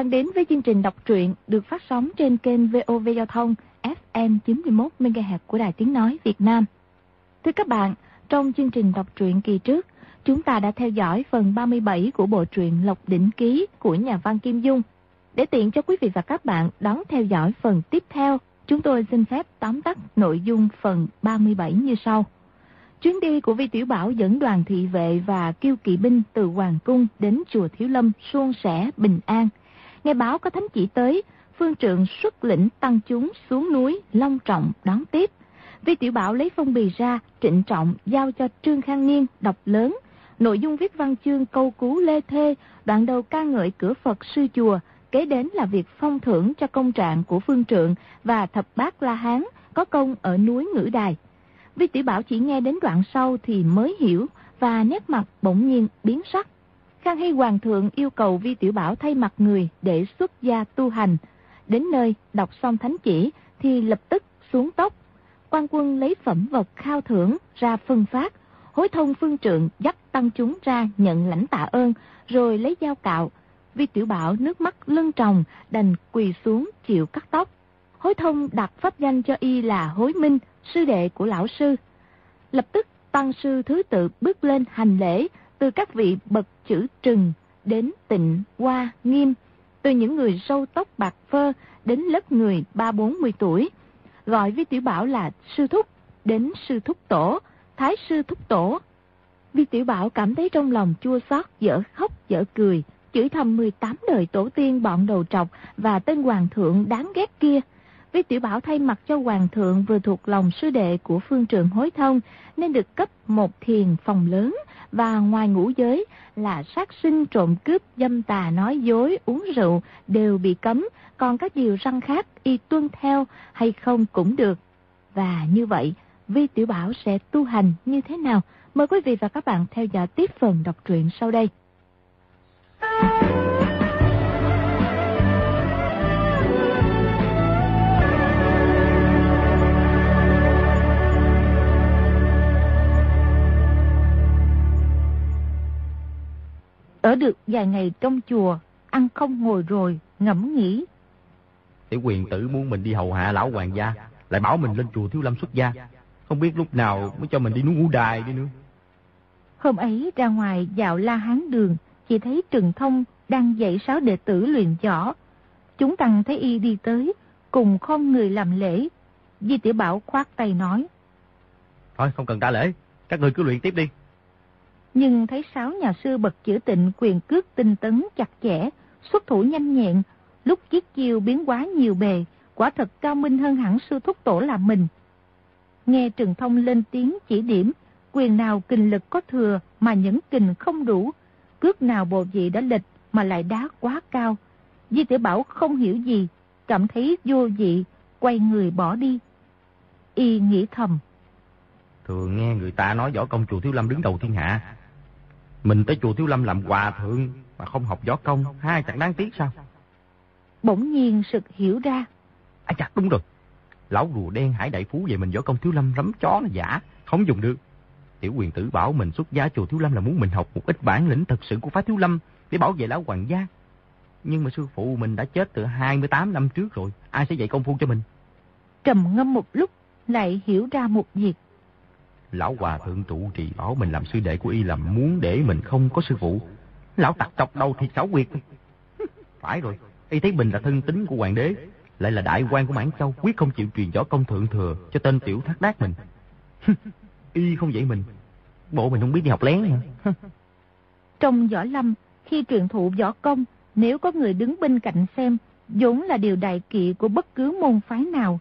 đang đến với chương trình đọc truyện được phát sóng trên kênh VOV Giao thông FM 91 MHz của Đài Tiếng Nói Việt Nam. Thưa các bạn, trong chương trình đọc truyện kỳ trước, chúng ta đã theo dõi phần 37 của bộ truyện Lộc Đỉnh Ký của nhà văn Kim Dung. Để tiện cho quý vị và các bạn đón theo dõi phần tiếp theo, chúng tôi xin phép tóm tắt nội dung phần 37 như sau. Chuyến đi của Vi Tiểu Bảo dẫn đoàn thị vệ và kiêu kỵ binh từ Hoàng Cung đến chùa Thiếu Lâm suôn sẻ bình an. Nghe báo có thánh chỉ tới, phương trượng xuất lĩnh tăng chúng xuống núi long trọng đón tiếp. Vi Tiểu Bảo lấy phong bì ra, trịnh trọng giao cho Trương Khang Niên đọc lớn. Nội dung viết văn chương câu cú lê thê, đoạn đầu ca ngợi cửa Phật sư chùa, kế đến là việc phong thưởng cho công trạng của phương trượng và thập bát La Hán có công ở núi Ngữ Đài. Vi Tiểu Bảo chỉ nghe đến đoạn sau thì mới hiểu và nét mặt bỗng nhiên biến sắc. Khang Hy Hoàng thượng yêu cầu Vi Tiểu Bảo thay mặt người để xuất gia tu hành. Đến nơi, đọc xong thánh chỉ, thì lập tức xuống tóc. quan quân lấy phẩm vật khao thưởng ra phân phát. Hối thông phương trượng dắt tăng chúng ra nhận lãnh tạ ơn, rồi lấy dao cạo. Vi Tiểu Bảo nước mắt lưng tròng, đành quỳ xuống chịu cắt tóc. Hối thông đặt pháp danh cho y là Hối Minh, sư đệ của lão sư. Lập tức tăng sư thứ tự bước lên hành lễ từ các vị bậc chữ trừng đến tịnh, hoa, nghiêm, từ những người sâu tóc bạc phơ đến lớp người ba bốn mươi tuổi, gọi Vi Tiểu Bảo là sư thúc, đến sư thúc tổ, thái sư thúc tổ. Vi Tiểu Bảo cảm thấy trong lòng chua xót, dở khóc, dở cười, chửi thầm 18 đời tổ tiên bọn đầu trọc và tên hoàng thượng đáng ghét kia. Vi Tiểu Bảo thay mặt cho Hoàng thượng vừa thuộc lòng sư đệ của phương trường hối thông nên được cấp một thiền phòng lớn và ngoài ngũ giới là sát sinh trộm cướp, dâm tà, nói dối, uống rượu đều bị cấm còn các điều răng khác, y tuân theo hay không cũng được. Và như vậy, Vi Tiểu Bảo sẽ tu hành như thế nào? Mời quý vị và các bạn theo dõi tiếp phần đọc truyện sau đây. Ở được vài ngày trong chùa, ăn không ngồi rồi, ngẫm nghĩ. Tiểu quyền tử muốn mình đi hầu hạ lão hoàng gia, lại bảo mình lên chùa Thiếu Lâm xuất gia. Không biết lúc nào mới cho mình đi núi ngũ đài đi nữa. Hôm ấy ra ngoài dạo la hán đường, chỉ thấy Trừng Thông đang dạy sáu đệ tử luyện võ. Chúng tăng thấy y đi tới, cùng không người làm lễ. Di tiểu Bảo khoát tay nói. Thôi không cần ta lễ, các người cứ luyện tiếp đi. Nhưng thấy sáu nhà sư bậc chữ tịnh quyền cước tinh tấn chặt chẽ, xuất thủ nhanh nhẹn, lúc chiếc chiêu biến hóa nhiều bề, quả thật cao minh hơn hẳn sư thúc tổ là mình. Nghe Trừng Thông lên tiếng chỉ điểm, quyền nào kình lực có thừa mà những kình không đủ, cước nào bộ vị đã lịch mà lại đá quá cao. Di tiểu Bảo không hiểu gì, cảm thấy vô vị, quay người bỏ đi. Y nghĩ thầm. Thường nghe người ta nói võ công chùa Thiếu Lâm đứng đầu thiên hạ, mình tới chùa Thiếu Lâm làm hòa thượng mà không học võ công, hai chẳng đáng tiếc sao? Bỗng nhiên sực hiểu ra. À chặt đúng rồi. Lão rùa đen hải đại phú về mình võ công Thiếu Lâm rắm chó là giả, không dùng được. Tiểu quyền tử bảo mình xuất gia chùa Thiếu Lâm là muốn mình học một ít bản lĩnh thật sự của phái Thiếu Lâm để bảo vệ lão hoàng gia. Nhưng mà sư phụ mình đã chết từ 28 năm trước rồi, ai sẽ dạy công phu cho mình? Trầm ngâm một lúc, lại hiểu ra một việc. Lão hòa thượng trụ trì bảo mình làm sư đệ của y là muốn để mình không có sư phụ. Lão tặc trọc đầu thì xảo quyệt. Phải rồi, y thấy mình là thân tính của hoàng đế, lại là đại quan của Mãn Châu, quyết không chịu truyền võ công thượng thừa cho tên tiểu thác đát mình. y không dạy mình, bộ mình không biết đi học lén hả? Trong võ lâm, khi truyền thụ võ công, nếu có người đứng bên cạnh xem, vốn là điều đại kỵ của bất cứ môn phái nào.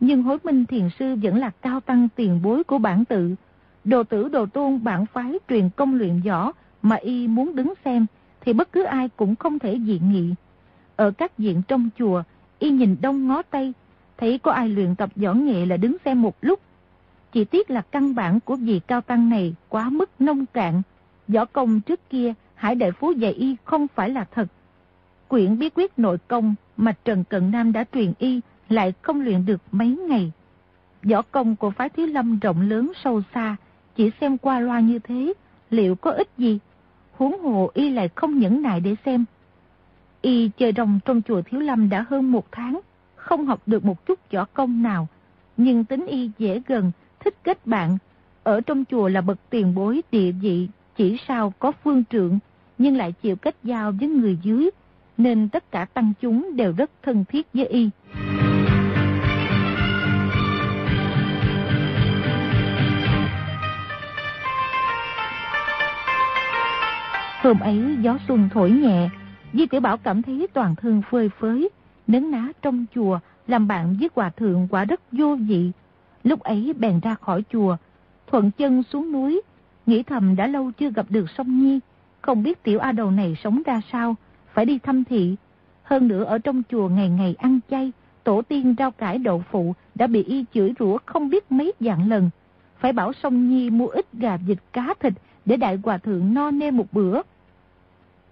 Nhưng hối minh thiền sư vẫn là cao tăng tiền bối của bản tự. Đồ tử đồ tôn bản phái truyền công luyện võ mà y muốn đứng xem thì bất cứ ai cũng không thể diện nghị. Ở các diện trong chùa, y nhìn đông ngó tây, thấy có ai luyện tập võ nghệ là đứng xem một lúc. Chỉ tiếc là căn bản của vị cao tăng này quá mức nông cạn. Võ công trước kia, Hải Đại Phú dạy y không phải là thật. Quyển bí quyết nội công mà Trần Cận Nam đã truyền y lại không luyện được mấy ngày. Võ công của phái Thiếu Lâm rộng lớn sâu xa, chỉ xem qua loa như thế, liệu có ích gì? Huống hồ y lại không nhẫn nại để xem. Y chơi rồng trong chùa Thiếu Lâm đã hơn một tháng, không học được một chút võ công nào, nhưng tính Y dễ gần, thích kết bạn. Ở trong chùa là bậc tiền bối địa vị, chỉ sao có phương trượng, nhưng lại chịu kết giao với người dưới, nên tất cả tăng chúng đều rất thân thiết với Y. ấy gió xuân thổi nhẹ, Di Tiểu Bảo cảm thấy toàn thân phơi phới, nấn ná trong chùa, làm bạn với hòa thượng quả rất vô vị. Lúc ấy bèn ra khỏi chùa, thuận chân xuống núi, nghĩ thầm đã lâu chưa gặp được sông Nhi, không biết tiểu A đầu này sống ra sao, phải đi thăm thị. Hơn nữa ở trong chùa ngày ngày ăn chay, tổ tiên rau cải đậu phụ đã bị y chửi rủa không biết mấy dạng lần. Phải bảo sông Nhi mua ít gà vịt cá thịt để đại hòa thượng no nê một bữa.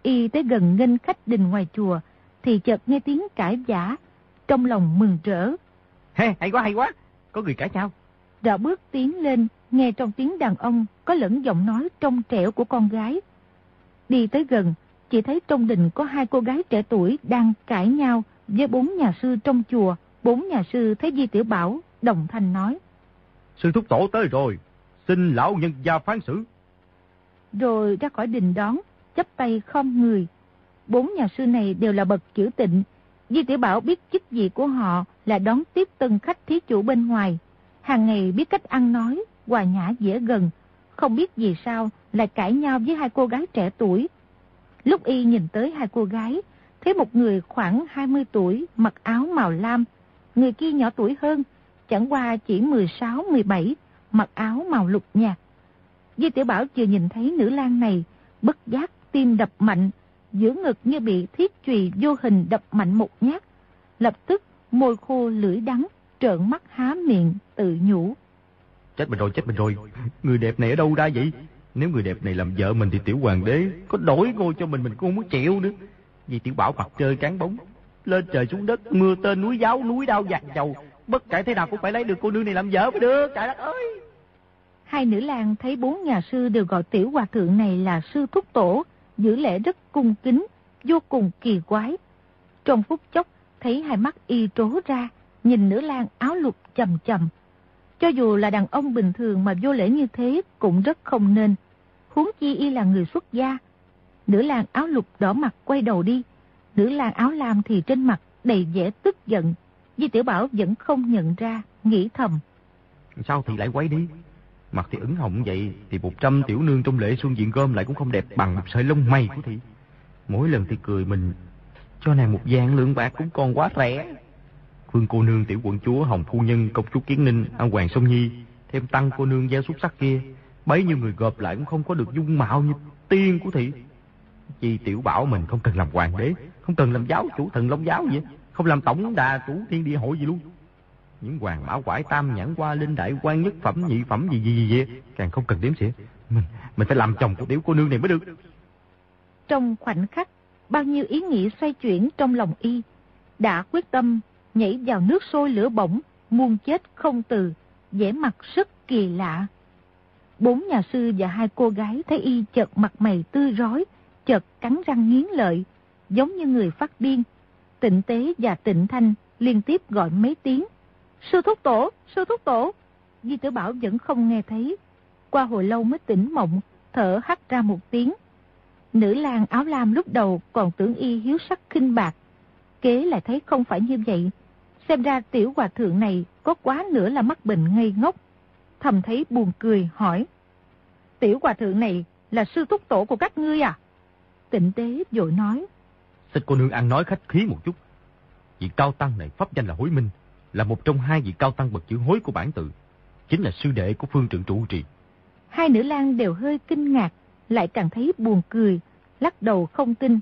Y tới gần nghênh khách đình ngoài chùa, thì chợt nghe tiếng cãi giả, trong lòng mừng rỡ. Hey, hay quá, hay quá, có người cãi nhau. Đạo bước tiến lên, nghe trong tiếng đàn ông có lẫn giọng nói trong trẻo của con gái. Đi tới gần, chỉ thấy trong đình có hai cô gái trẻ tuổi đang cãi nhau với bốn nhà sư trong chùa. Bốn nhà sư thấy Di Tiểu Bảo, đồng thanh nói. Sư thúc tổ tới rồi, xin lão nhân gia phán xử. Rồi ra khỏi đình đón, chấp tay không người. Bốn nhà sư này đều là bậc chữ tịnh. Di Tiểu Bảo biết chức vị của họ là đón tiếp tân khách thí chủ bên ngoài. Hàng ngày biết cách ăn nói, hòa nhã dễ gần. Không biết vì sao lại cãi nhau với hai cô gái trẻ tuổi. Lúc y nhìn tới hai cô gái, thấy một người khoảng 20 tuổi, mặc áo màu lam. Người kia nhỏ tuổi hơn, chẳng qua chỉ 16-17, mặc áo màu lục nhạt. Di Tiểu Bảo vừa nhìn thấy nữ lang này, bất giác tim đập mạnh, giữa ngực như bị thiết chùy vô hình đập mạnh một nhát. Lập tức môi khô lưỡi đắng, trợn mắt há miệng, tự nhủ. Chết mình rồi, chết mình rồi. Người đẹp này ở đâu ra vậy? Nếu người đẹp này làm vợ mình thì tiểu hoàng đế có đổi ngôi cho mình mình cũng không muốn chịu nữa. Vì tiểu bảo mặt chơi cán bóng, lên trời xuống đất, mưa tên núi giáo, núi đao giặc dầu. Bất kể thế nào cũng phải lấy được cô nương này làm vợ mới được, trời đất ơi. Hai nữ lang thấy bốn nhà sư đều gọi tiểu hòa thượng này là sư thúc tổ, giữ lễ rất cung kính, vô cùng kỳ quái. Trong phút chốc, thấy hai mắt y trố ra, nhìn nữ lang áo lục chầm chầm. Cho dù là đàn ông bình thường mà vô lễ như thế cũng rất không nên. Huống chi y là người xuất gia. Nữ lang áo lục đỏ mặt quay đầu đi. Nữ lang áo lam thì trên mặt đầy vẻ tức giận. Di Tiểu Bảo vẫn không nhận ra, nghĩ thầm. Sao thì lại quay đi? Mặt thì ứng hồng vậy, Thì một trăm tiểu nương trong lễ xuân diện gom lại cũng không đẹp bằng một sợi lông mày của thị. Mỗi lần thì cười mình, Cho nàng một vàng lượng bạc cũng còn quá rẻ. Phương cô nương tiểu quận chúa Hồng Phu Nhân Công chúa Kiến Ninh, An Hoàng Sông Nhi, Thêm tăng cô nương gia xuất sắc kia, Bấy nhiêu người gộp lại cũng không có được dung mạo như tiên của thị. Chi tiểu bảo mình không cần làm hoàng đế, Không cần làm giáo chủ thần long giáo gì, Không làm tổng đà chủ thiên địa hội gì luôn những hoàng mã quải tam nhãn qua linh đại quan nhất phẩm, nhị phẩm gì gì gì gì. Càng không cần đếm xỉa. Mình mình phải làm chồng của tiểu cô nương này mới được. Trong khoảnh khắc, bao nhiêu ý nghĩ xoay chuyển trong lòng y đã quyết tâm nhảy vào nước sôi lửa bỏng, muôn chết không từ, vẻ mặt rất kỳ lạ. Bốn nhà sư và hai cô gái thấy y chợt mặt mày tươi rói, chợt cắn răng nghiến lợi, giống như người phát điên. Tịnh tế và tịnh thanh liên tiếp gọi mấy tiếng Sư thúc tổ, sư thúc tổ. Di tử Bảo vẫn không nghe thấy. Qua hồi lâu mới tỉnh mộng, thở hắt ra một tiếng. Nữ lang áo lam lúc đầu còn tưởng y hiếu sắc khinh bạc. Kế lại thấy không phải như vậy. Xem ra tiểu hòa thượng này có quá nữa là mắc bệnh ngây ngốc. Thầm thấy buồn cười hỏi. Tiểu hòa thượng này là sư thúc tổ của các ngươi à? Tịnh tế vội nói. Xin cô nương ăn nói khách khí một chút. Vị cao tăng này pháp danh là hối minh là một trong hai vị cao tăng bậc chữ hối của bản tự, chính là sư đệ của phương trưởng trụ trì. Hai nữ lang đều hơi kinh ngạc, lại càng thấy buồn cười, lắc đầu không tin.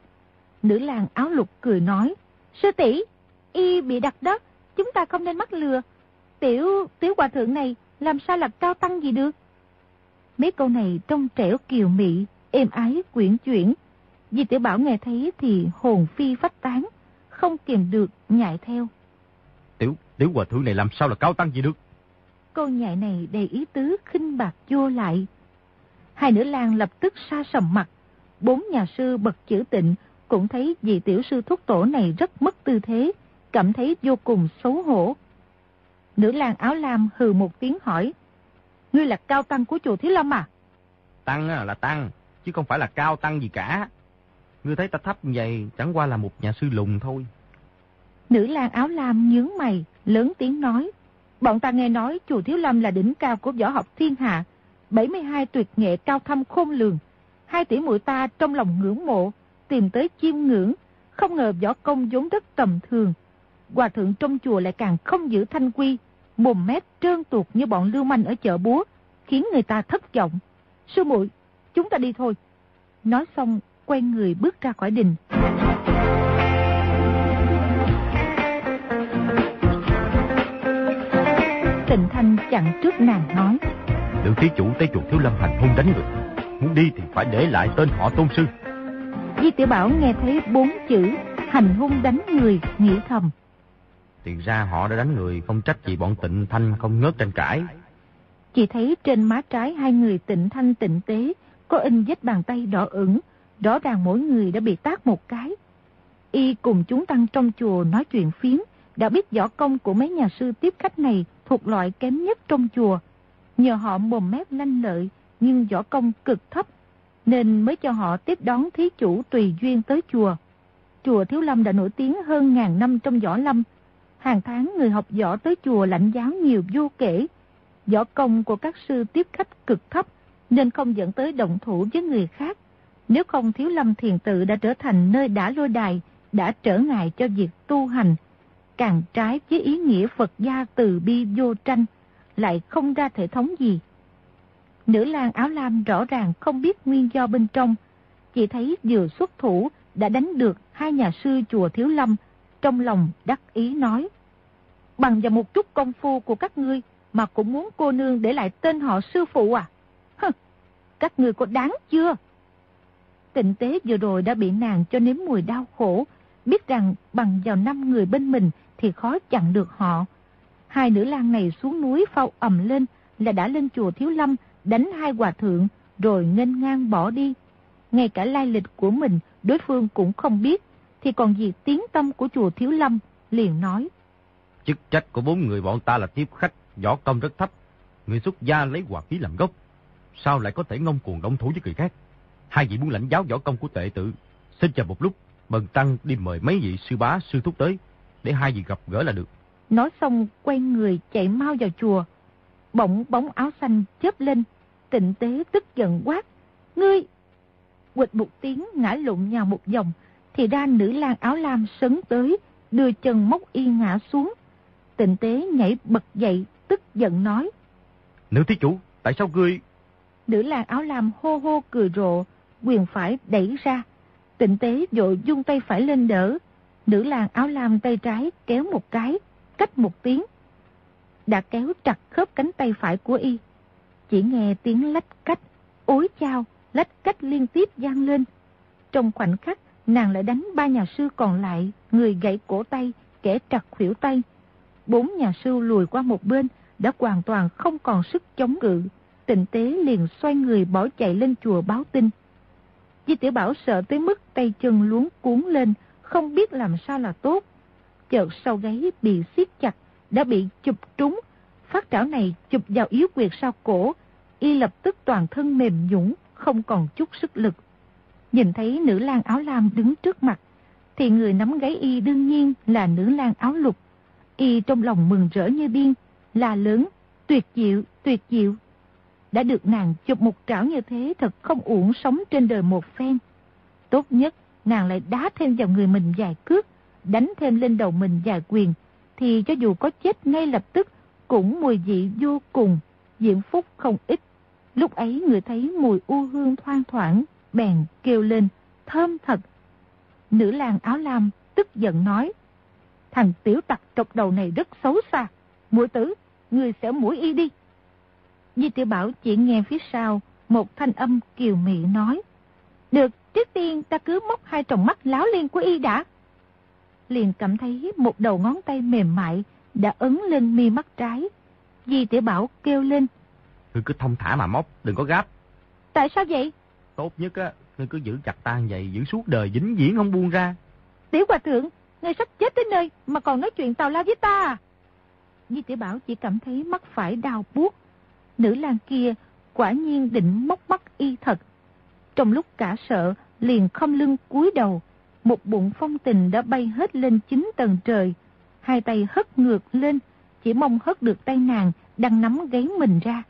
Nữ lang áo lục cười nói, sư tỷ y bị đặt đó, chúng ta không nên mắc lừa. Tiểu, tiểu hòa thượng này làm sao là cao tăng gì được? Mấy câu này trong trẻo kiều mị, êm ái quyển chuyển. Vì tiểu bảo nghe thấy thì hồn phi phách tán, không kìm được nhại theo. Tiểu, tiểu hòa thượng này làm sao là cao tăng gì được? Câu nhại này đầy ý tứ khinh bạc vô lại. Hai nữ lang lập tức xa sầm mặt. Bốn nhà sư bậc chữ tịnh cũng thấy vị tiểu sư thúc tổ này rất mất tư thế, cảm thấy vô cùng xấu hổ. Nữ lang áo lam hừ một tiếng hỏi, Ngươi là cao tăng của chùa Thiếu Lâm à? Tăng là tăng, chứ không phải là cao tăng gì cả. Ngươi thấy ta thấp như vậy chẳng qua là một nhà sư lùng thôi. Nữ lang áo lam nhướng mày, lớn tiếng nói. Bọn ta nghe nói chùa Thiếu Lâm là đỉnh cao của võ học thiên hạ, 72 tuyệt nghệ cao thâm khôn lường. Hai tỷ muội ta trong lòng ngưỡng mộ, tìm tới chiêm ngưỡng, không ngờ võ công vốn rất tầm thường. Hòa thượng trong chùa lại càng không giữ thanh quy, mồm mép trơn tuột như bọn lưu manh ở chợ búa, khiến người ta thất vọng. Sư muội, chúng ta đi thôi. Nói xong, quay người bước ra khỏi đình. Tịnh Thanh chặn trước nàng nói. Lượng thí chủ tới chuột thiếu lâm hành hung đánh người. Muốn đi thì phải để lại tên họ tôn sư. Di tiểu Bảo nghe thấy bốn chữ hành hung đánh người, nghĩ thầm. Tiền ra họ đã đánh người, không trách gì bọn tịnh thanh không ngớt tranh cãi. Chỉ thấy trên má trái hai người tịnh thanh tịnh tế có in vết bàn tay đỏ ửng, rõ ràng mỗi người đã bị tác một cái. Y cùng chúng tăng trong chùa nói chuyện phiếm, đã biết võ công của mấy nhà sư tiếp khách này thuộc loại kém nhất trong chùa. Nhờ họ mồm mép lanh lợi, nhưng võ công cực thấp, nên mới cho họ tiếp đón thí chủ tùy duyên tới chùa. Chùa Thiếu Lâm đã nổi tiếng hơn ngàn năm trong võ lâm. Hàng tháng người học võ tới chùa lãnh giáo nhiều vô kể. Võ công của các sư tiếp khách cực thấp, nên không dẫn tới động thủ với người khác. Nếu không Thiếu Lâm Thiền Tự đã trở thành nơi đã lôi đài, đã trở ngại cho việc tu hành, càng trái với ý nghĩa Phật gia từ bi vô tranh, lại không ra thể thống gì. Nữ lang áo lam rõ ràng không biết nguyên do bên trong, chỉ thấy vừa xuất thủ đã đánh được hai nhà sư chùa Thiếu Lâm, trong lòng đắc ý nói. Bằng vào một chút công phu của các ngươi mà cũng muốn cô nương để lại tên họ sư phụ à? Hừ, các ngươi có đáng chưa? Tịnh tế vừa rồi đã bị nàng cho nếm mùi đau khổ, biết rằng bằng vào năm người bên mình thì khó chặn được họ. Hai nữ lang này xuống núi phao ầm lên là đã lên chùa Thiếu Lâm đánh hai hòa thượng rồi nghênh ngang bỏ đi. Ngay cả lai lịch của mình đối phương cũng không biết thì còn gì tiếng tâm của chùa Thiếu Lâm liền nói. Chức trách của bốn người bọn ta là tiếp khách, võ công rất thấp. Người xuất gia lấy hòa khí làm gốc. Sao lại có thể ngông cuồng động thủ với người khác? Hai vị muốn lãnh giáo võ công của tệ tự. Xin chờ một lúc, bần tăng đi mời mấy vị sư bá, sư thúc tới, để hai vị gặp gỡ là được. Nói xong quay người chạy mau vào chùa. Bỗng bóng áo xanh chớp lên, tịnh tế tức giận quát. Ngươi! Quịch một tiếng ngã lụng nhào một vòng, thì ra nữ lang áo lam sấn tới, đưa chân móc y ngã xuống. Tịnh tế nhảy bật dậy, tức giận nói. Nữ thí chủ, tại sao ngươi... Nữ lang áo lam hô hô cười rộ, quyền phải đẩy ra. Tịnh tế vội dung tay phải lên đỡ. Nữ làng áo lam tay trái kéo một cái, cách một tiếng. Đã kéo chặt khớp cánh tay phải của y. Chỉ nghe tiếng lách cách, ối chao, lách cách liên tiếp gian lên. Trong khoảnh khắc, nàng lại đánh ba nhà sư còn lại, người gãy cổ tay, kẻ chặt khỉu tay. Bốn nhà sư lùi qua một bên, đã hoàn toàn không còn sức chống cự. Tịnh tế liền xoay người bỏ chạy lên chùa báo tin. Di tiểu Bảo sợ tới mức tay chân luống cuốn lên, không biết làm sao là tốt. Chợt sau gáy bị siết chặt, đã bị chụp trúng. Phát trảo này chụp vào yếu quyệt sau cổ, y lập tức toàn thân mềm nhũng, không còn chút sức lực. Nhìn thấy nữ lang áo lam đứng trước mặt, thì người nắm gáy y đương nhiên là nữ lang áo lục. Y trong lòng mừng rỡ như điên, là lớn, tuyệt diệu, tuyệt diệu. Đã được nàng chụp một trảo như thế thật không uổng sống trên đời một phen. Tốt nhất, nàng lại đá thêm vào người mình vài cước, đánh thêm lên đầu mình vài quyền, thì cho dù có chết ngay lập tức, cũng mùi vị vô cùng, diễm phúc không ít. Lúc ấy người thấy mùi u hương thoang thoảng, bèn kêu lên, thơm thật. Nữ làng áo lam tức giận nói, thằng tiểu tặc trọc đầu này rất xấu xa, mũi tử, người sẽ mũi y đi. Di tiểu Bảo chỉ nghe phía sau, một thanh âm kiều mị nói, được, trước tiên ta cứ móc hai tròng mắt láo liên của y đã. Liền cảm thấy một đầu ngón tay mềm mại đã ấn lên mi mắt trái. Di tiểu Bảo kêu lên, Ngươi cứ thông thả mà móc, đừng có gáp. Tại sao vậy? Tốt nhất á, Ngươi cứ giữ chặt ta vậy, giữ suốt đời vĩnh viễn không buông ra. Tiểu hòa thượng, ngươi sắp chết tới nơi mà còn nói chuyện tào lao với ta à? Di tiểu Bảo chỉ cảm thấy mắt phải đau buốt. Nữ lang kia quả nhiên định móc mắt y thật. Trong lúc cả sợ, liền không lưng cúi đầu, một bụng phong tình đã bay hết lên chín tầng trời. Hai tay hất ngược lên, chỉ mong hất được tay nàng đang nắm gáy mình ra.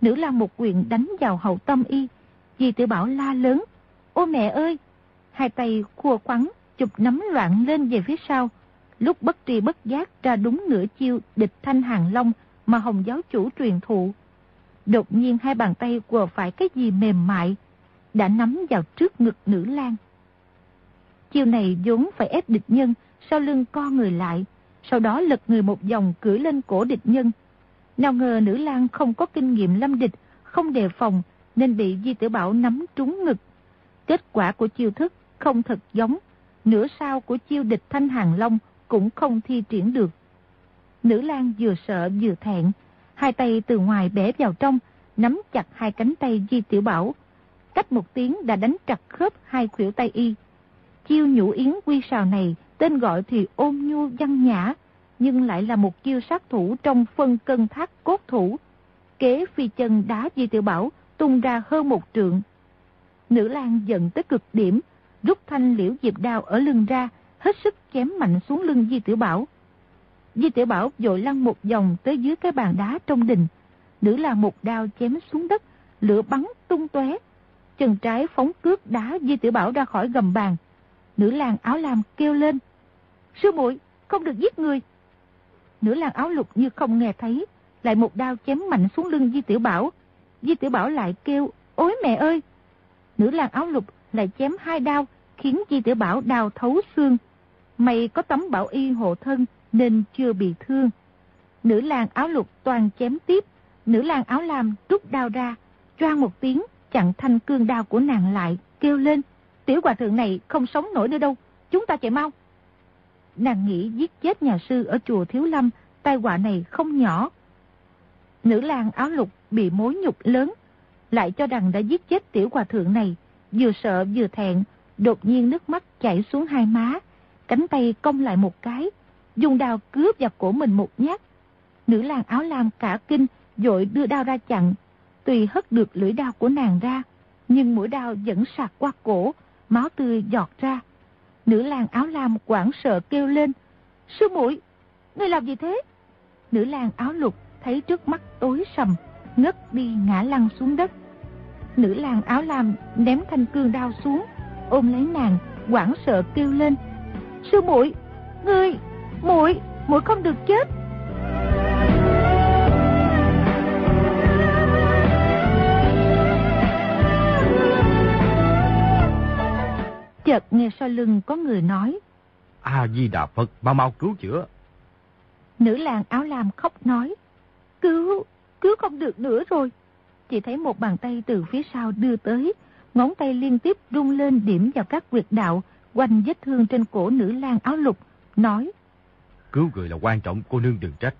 Nữ lang một quyền đánh vào hậu tâm y. Di tiểu Bảo la lớn, ô mẹ ơi! Hai tay khua quắn chụp nắm loạn lên về phía sau. Lúc bất tri bất giác ra đúng nửa chiêu địch thanh hàng long mà hồng giáo chủ truyền thụ. Đột nhiên hai bàn tay quờ phải cái gì mềm mại, đã nắm vào trước ngực nữ lang. Chiêu này vốn phải ép địch nhân, sau lưng co người lại, sau đó lật người một vòng cưỡi lên cổ địch nhân. Nào ngờ nữ lang không có kinh nghiệm lâm địch, không đề phòng, nên bị Di Tử Bảo nắm trúng ngực. Kết quả của chiêu thức không thật giống, nửa sau của chiêu địch thanh hàng long cũng không thi triển được. Nữ lang vừa sợ vừa thẹn, hai tay từ ngoài bẻ vào trong, nắm chặt hai cánh tay Di Tiểu Bảo. Cách một tiếng đã đánh chặt khớp hai khuỷu tay y. Chiêu nhũ yến quy sào này tên gọi thì ôm nhu văn nhã, nhưng lại là một chiêu sát thủ trong phân cân thác cốt thủ. Kế phi chân đá Di Tiểu Bảo tung ra hơn một trượng. Nữ lang giận tới cực điểm, rút thanh liễu diệp đao ở lưng ra, hết sức chém mạnh xuống lưng Di Tiểu Bảo. Di Tiểu Bảo dội lăn một vòng tới dưới cái bàn đá trong đình. Nữ là một đao chém xuống đất, lửa bắn tung tóe. Chân trái phóng cước đá Di Tiểu Bảo ra khỏi gầm bàn. Nữ làng áo lam kêu lên. Sư muội không được giết người. Nữ làng áo lục như không nghe thấy, lại một đao chém mạnh xuống lưng Di Tiểu Bảo. Di Tiểu Bảo lại kêu, ôi mẹ ơi! Nữ làng áo lục lại chém hai đao, khiến Di Tiểu Bảo đào thấu xương. Mày có tấm bảo y hộ thân nên chưa bị thương. Nữ làng áo lục toàn chém tiếp, nữ làng áo lam rút đao ra, choang một tiếng chặn thanh cương đao của nàng lại, kêu lên. Tiểu hòa thượng này không sống nổi nữa đâu, chúng ta chạy mau. Nàng nghĩ giết chết nhà sư ở chùa Thiếu Lâm, tai họa này không nhỏ. Nữ làng áo lục bị mối nhục lớn, lại cho rằng đã giết chết tiểu hòa thượng này, vừa sợ vừa thẹn, đột nhiên nước mắt chảy xuống hai má, cánh tay cong lại một cái, dùng đào cướp vào cổ mình một nhát. Nữ làng áo lam cả kinh, dội đưa đao ra chặn, tùy hất được lưỡi đao của nàng ra, nhưng mũi đao vẫn sạc qua cổ, máu tươi giọt ra. Nữ làng áo lam quảng sợ kêu lên, sư muội ngươi làm gì thế? Nữ làng áo lục thấy trước mắt tối sầm, ngất đi ngã lăn xuống đất. Nữ làng áo lam ném thanh cương đao xuống, ôm lấy nàng, quảng sợ kêu lên, sư muội ngươi muội muội không được chết. Chợt nghe sau lưng có người nói. A di đà phật mau mau cứu chữa. Nữ làng áo lam khóc nói. Cứu cứu không được nữa rồi. Chỉ thấy một bàn tay từ phía sau đưa tới. Ngón tay liên tiếp rung lên điểm vào các quyệt đạo quanh vết thương trên cổ nữ lang áo lục nói Cứu người là quan trọng, cô nương đừng trách.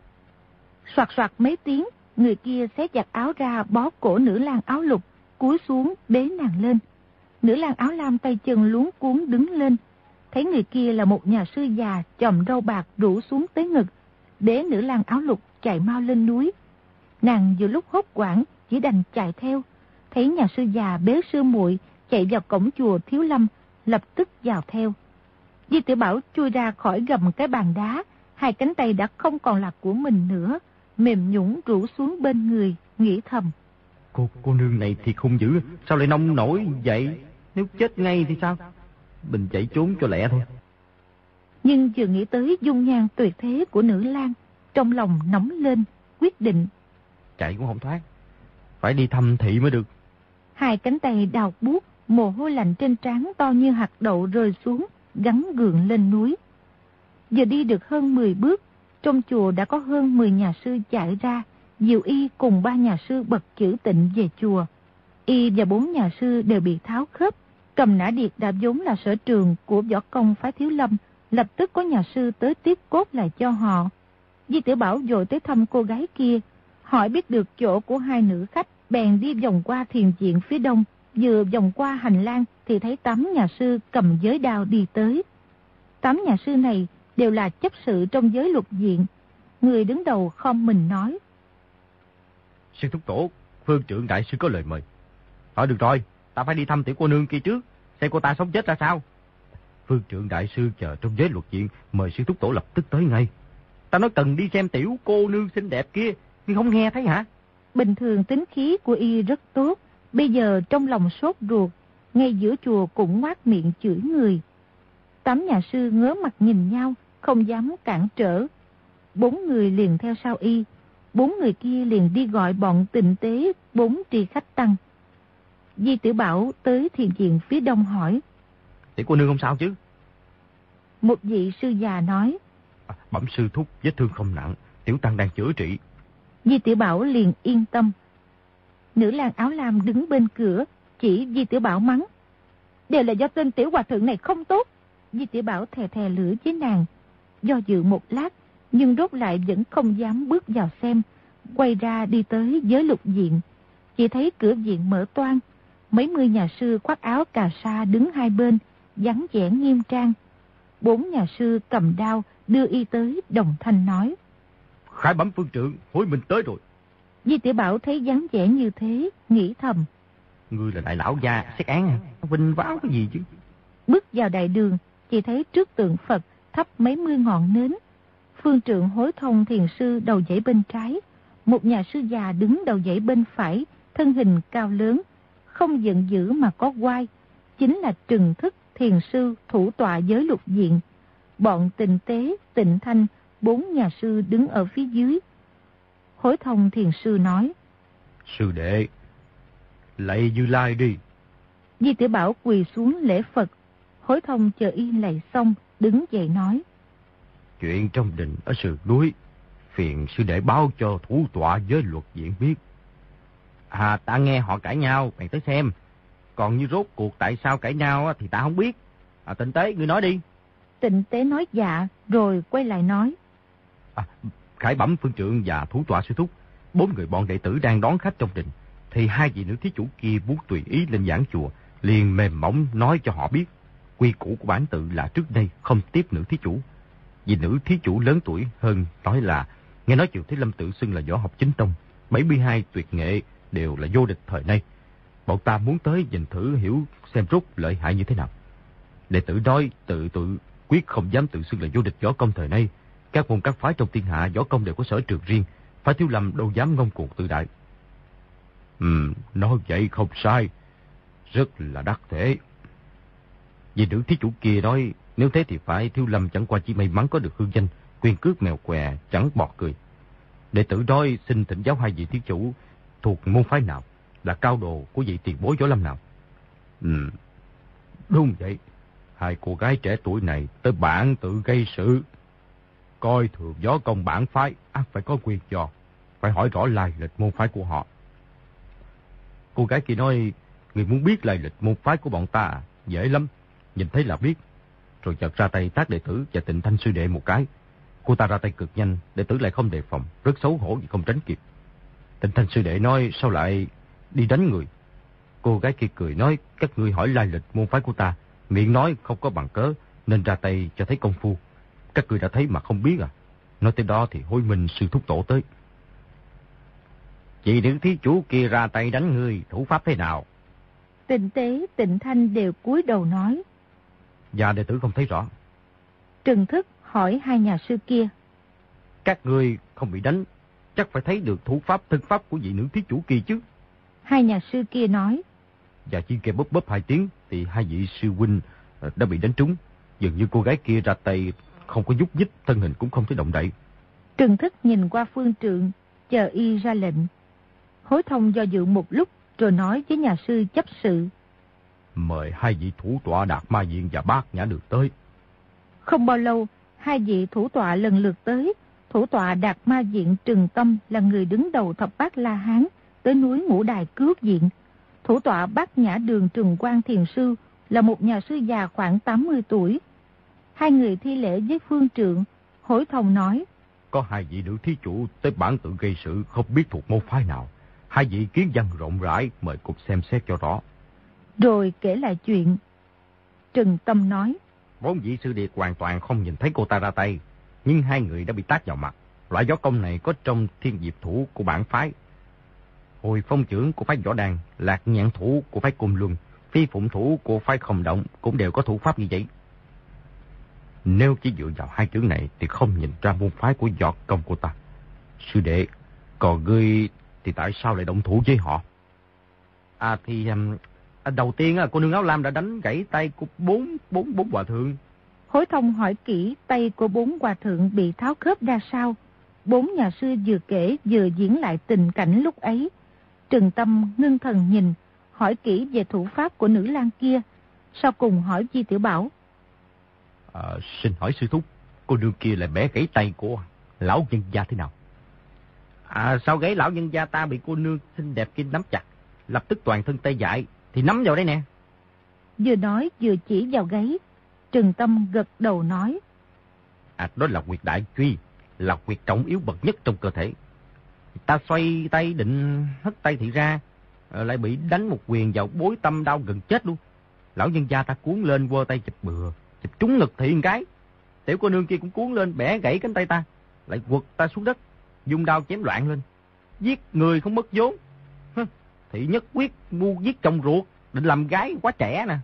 Soạt soạt mấy tiếng, người kia xé giặt áo ra bó cổ nữ lang áo lục, cúi xuống bế nàng lên. Nữ lang áo lam tay chân luống cuốn đứng lên. Thấy người kia là một nhà sư già chồng râu bạc rủ xuống tới ngực. Để nữ lang áo lục chạy mau lên núi. Nàng vừa lúc hốt quảng chỉ đành chạy theo. Thấy nhà sư già bế sư muội chạy vào cổng chùa Thiếu Lâm, lập tức vào theo. Di tiểu Bảo chui ra khỏi gầm cái bàn đá, hai cánh tay đã không còn là của mình nữa, mềm nhũng rủ xuống bên người, nghĩ thầm. Cô, cô nương này thì không dữ, sao lại nông nổi vậy? Nếu chết ngay thì sao? Mình chạy trốn cho lẹ thôi. Nhưng vừa nghĩ tới dung nhan tuyệt thế của nữ lang, trong lòng nóng lên, quyết định. Chạy cũng không thoát, phải đi thăm thị mới được. Hai cánh tay đào buốt, mồ hôi lạnh trên trán to như hạt đậu rơi xuống, gắn gượng lên núi vừa đi được hơn 10 bước, trong chùa đã có hơn 10 nhà sư chạy ra, Diệu Y cùng ba nhà sư bật chữ tịnh về chùa. Y và bốn nhà sư đều bị tháo khớp, cầm nã điệt đã vốn là sở trường của võ công phái thiếu lâm, lập tức có nhà sư tới tiếp cốt lại cho họ. Di tử Bảo rồi tới thăm cô gái kia, hỏi biết được chỗ của hai nữ khách, bèn đi vòng qua thiền diện phía đông, Vừa vòng qua hành lang thì thấy tám nhà sư cầm giới đao đi tới. Tám nhà sư này đều là chấp sự trong giới luật diện. Người đứng đầu không mình nói. Sư thúc tổ, phương trưởng đại sư có lời mời. Thôi được rồi, ta phải đi thăm tiểu cô nương kia trước, xem cô ta sống chết ra sao. Phương trưởng đại sư chờ trong giới luật diện, mời sư thúc tổ lập tức tới ngay. Ta nói cần đi xem tiểu cô nương xinh đẹp kia, nhưng không nghe thấy hả? Bình thường tính khí của y rất tốt, bây giờ trong lòng sốt ruột, ngay giữa chùa cũng ngoát miệng chửi người. Tám nhà sư ngớ mặt nhìn nhau, không dám cản trở. Bốn người liền theo sau y, bốn người kia liền đi gọi bọn tình tế bốn tri khách tăng. Di tiểu Bảo tới thiền viện phía đông hỏi. Tiểu cô nương không sao chứ? Một vị sư già nói. À, bẩm sư thúc vết thương không nặng, tiểu tăng đang chữa trị. Di tiểu Bảo liền yên tâm. Nữ lang áo lam đứng bên cửa, chỉ Di tiểu Bảo mắng. Đều là do tên tiểu hòa thượng này không tốt. Di tiểu Bảo thè thè lửa với nàng. Do dự một lát, nhưng rốt lại vẫn không dám bước vào xem. Quay ra đi tới giới lục diện. Chỉ thấy cửa viện mở toan. Mấy mươi nhà sư khoác áo cà sa đứng hai bên, vắng vẻ nghiêm trang. Bốn nhà sư cầm đao đưa y tới đồng thanh nói. Khải bấm phương trưởng, hối mình tới rồi. Di tiểu Bảo thấy dáng vẻ như thế, nghĩ thầm. Ngươi là đại lão gia, xét án à? Vinh váo cái gì chứ? Bước vào đại đường, chỉ thấy trước tượng Phật thắp mấy mươi ngọn nến. Phương trượng hối thông thiền sư đầu dãy bên trái. Một nhà sư già đứng đầu dãy bên phải, thân hình cao lớn, không giận dữ mà có quai. Chính là trừng thức thiền sư thủ tọa giới lục diện. Bọn tình tế, tịnh thanh, bốn nhà sư đứng ở phía dưới. Hối thông thiền sư nói. Sư đệ, lạy Như Lai đi. Di tiểu Bảo quỳ xuống lễ Phật. Hối thông chờ y lạy xong, đứng dậy nói. Chuyện trong đình ở sườn núi, phiền sư đệ báo cho thủ tọa với luật diện biết. À, ta nghe họ cãi nhau, mày tới xem. Còn như rốt cuộc tại sao cãi nhau thì ta không biết. À, tịnh tế, ngươi nói đi. Tịnh tế nói dạ, rồi quay lại nói. À, Khải bẩm phương trượng và thủ tọa sư thúc, bốn người bọn đệ tử đang đón khách trong đình, thì hai vị nữ thí chủ kia muốn tùy ý lên giảng chùa, liền mềm mỏng nói cho họ biết. Quy củ của bản tự là trước đây không tiếp nữ thí chủ. Vì nữ thí chủ lớn tuổi hơn nói là, nghe nói Triệu Thế Lâm tự xưng là võ học chính tông, 72 tuyệt nghệ đều là vô địch thời nay. Bọn ta muốn tới nhìn thử hiểu xem rút lợi hại như thế nào. Đệ tử nói tự tự quyết không dám tự xưng là vô địch võ công thời nay. Các môn các phái trong thiên hạ võ công đều có sở trường riêng, phải thiếu lầm đâu dám ngông cuồng tự đại. Ừ, nói vậy không sai. Rất là đắc thể. Vì nữ thí chủ kia nói, nếu thế thì phải thiếu lâm chẳng qua chỉ may mắn có được hương danh, quyền cước mèo què, chẳng bọt cười. Đệ tử nói xin thỉnh giáo hai vị thí chủ thuộc môn phái nào, là cao đồ của vị tiền bối võ lâm nào. Ừ, đúng vậy. Hai cô gái trẻ tuổi này tới bản tự gây sự. Coi thường gió công bản phái, ác phải có quyền cho. Phải hỏi rõ lai lịch môn phái của họ. Cô gái kia nói, người muốn biết lai lịch môn phái của bọn ta dễ lắm. Nhìn thấy là biết. Rồi chợt ra tay tác đệ tử và tịnh thanh sư đệ một cái. Cô ta ra tay cực nhanh, đệ tử lại không đề phòng, rất xấu hổ vì không tránh kịp. Tịnh thanh sư đệ nói sao lại đi đánh người. Cô gái kia cười nói các ngươi hỏi lai lịch môn phái của ta. Miệng nói không có bằng cớ nên ra tay cho thấy công phu. Các người đã thấy mà không biết à. Nói tới đó thì hối mình sư thúc tổ tới. Chị nữ thí chủ kia ra tay đánh ngươi, thủ pháp thế nào? Tịnh tế, tịnh thanh đều cúi đầu nói. Dạ đệ tử không thấy rõ. Trừng thức hỏi hai nhà sư kia. Các ngươi không bị đánh, chắc phải thấy được thủ pháp thân pháp của vị nữ thí chủ kia chứ. Hai nhà sư kia nói. Và chỉ kêu bóp bóp hai tiếng thì hai vị sư huynh ờ, đã bị đánh trúng. Dường như cô gái kia ra tay không có nhúc nhích, thân hình cũng không thể động đậy. Trừng thức nhìn qua phương trượng, chờ y ra lệnh. Hối thông do dự một lúc rồi nói với nhà sư chấp sự. Mời hai vị thủ tọa Đạt Ma Diện và Bác Nhã được tới. Không bao lâu, hai vị thủ tọa lần lượt tới. Thủ tọa Đạt Ma Diện Trừng Tâm là người đứng đầu thập bát La Hán, tới núi Ngũ Đài cướp diện. Thủ tọa Bát Nhã Đường Trừng Quang Thiền Sư là một nhà sư già khoảng 80 tuổi. Hai người thi lễ với phương trượng, hối thông nói. Có hai vị nữ thí chủ tới bản tự gây sự không biết thuộc môn phái nào. Hai vị kiến văn rộng rãi mời cục xem xét cho rõ. Rồi kể lại chuyện. Trừng Tâm nói. Bốn vị sư điệt hoàn toàn không nhìn thấy cô ta ra tay, nhưng hai người đã bị tác vào mặt. Loại gió công này có trong thiên diệp thủ của bản phái. Hồi phong trưởng của phái võ đàn, lạc nhạn thủ của phái cung luân, phi phụng thủ của phái không động cũng đều có thủ pháp như vậy. Nếu chỉ dựa vào hai chữ này thì không nhìn ra môn phái của võ công của ta. Sư đệ, còn ngươi thì tại sao lại động thủ với họ? À thì um, đầu tiên cô nương áo lam đã đánh gãy tay của bốn bốn bốn hòa thượng. Hối thông hỏi kỹ tay của bốn hòa thượng bị tháo khớp ra sao. Bốn nhà sư vừa kể vừa diễn lại tình cảnh lúc ấy. Trừng Tâm ngưng thần nhìn, hỏi kỹ về thủ pháp của nữ lang kia. Sau cùng hỏi Di Tiểu Bảo. À, xin hỏi sư thúc, cô nương kia lại bẻ gãy tay của lão nhân gia thế nào? À, sao gáy lão nhân gia ta bị cô nương xinh đẹp kia nắm chặt, lập tức toàn thân tê dại, thì nắm vào đây nè. Vừa nói vừa chỉ vào gáy, Trừng Tâm gật đầu nói. À, đó là quyệt đại truy, là quyệt trọng yếu bậc nhất trong cơ thể. Ta xoay tay định hất tay thì ra, ờ, lại bị đánh một quyền vào bối tâm đau gần chết luôn. Lão nhân gia ta cuốn lên quơ tay chụp bừa, chụp trúng ngực thị một cái. Tiểu cô nương kia cũng cuốn lên bẻ gãy cánh tay ta, lại quật ta xuống đất, dùng đao chém loạn lên. Giết người không mất vốn. Thị nhất quyết mua giết chồng ruột, định làm gái quá trẻ nè.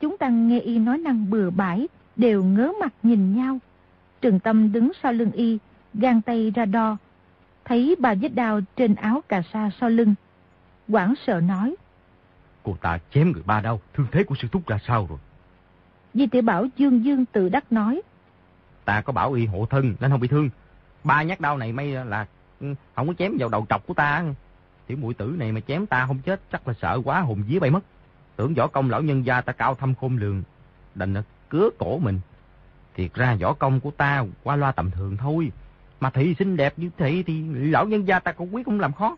Chúng ta nghe y nói năng bừa bãi, đều ngớ mặt nhìn nhau. Trường Tâm đứng sau lưng y, gan tay ra đo. Thấy bà vết đao trên áo cà sa sau lưng. Quảng sợ nói. Cô ta chém người ba đau, thương thế của sư thúc ra sao rồi? Di tiểu Bảo dương dương tự đắc nói. Ta có bảo y hộ thân nên không bị thương. Ba nhát đau này may là ừ, không có chém vào đầu trọc của ta. Tiểu mũi tử này mà chém ta không chết chắc là sợ quá hồn vía bay mất. Tưởng võ công lão nhân gia ta cao thâm khôn lường. Đành cứa cổ mình. Thiệt ra võ công của ta qua loa tầm thường thôi. Mà thị xinh đẹp như thị thì lão nhân gia ta cũng quyết không làm khó.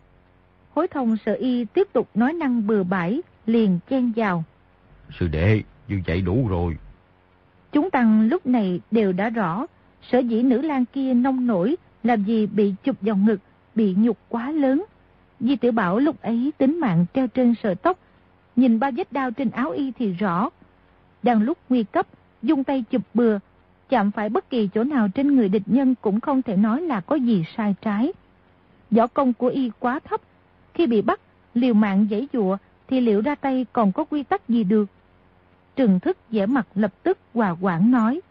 Hối thông sợ y tiếp tục nói năng bừa bãi, liền chen vào. Sư đệ, như vậy đủ rồi. Chúng tăng lúc này đều đã rõ, sở dĩ nữ lang kia nông nổi, làm gì bị chụp vào ngực, bị nhục quá lớn. Di tiểu Bảo lúc ấy tính mạng treo trên sợi tóc, nhìn ba vết đao trên áo y thì rõ. Đang lúc nguy cấp, dung tay chụp bừa, chạm phải bất kỳ chỗ nào trên người địch nhân cũng không thể nói là có gì sai trái. Võ công của y quá thấp, khi bị bắt, liều mạng giãy dụa thì liệu ra tay còn có quy tắc gì được. Trừng thức vẻ mặt lập tức hòa quảng nói.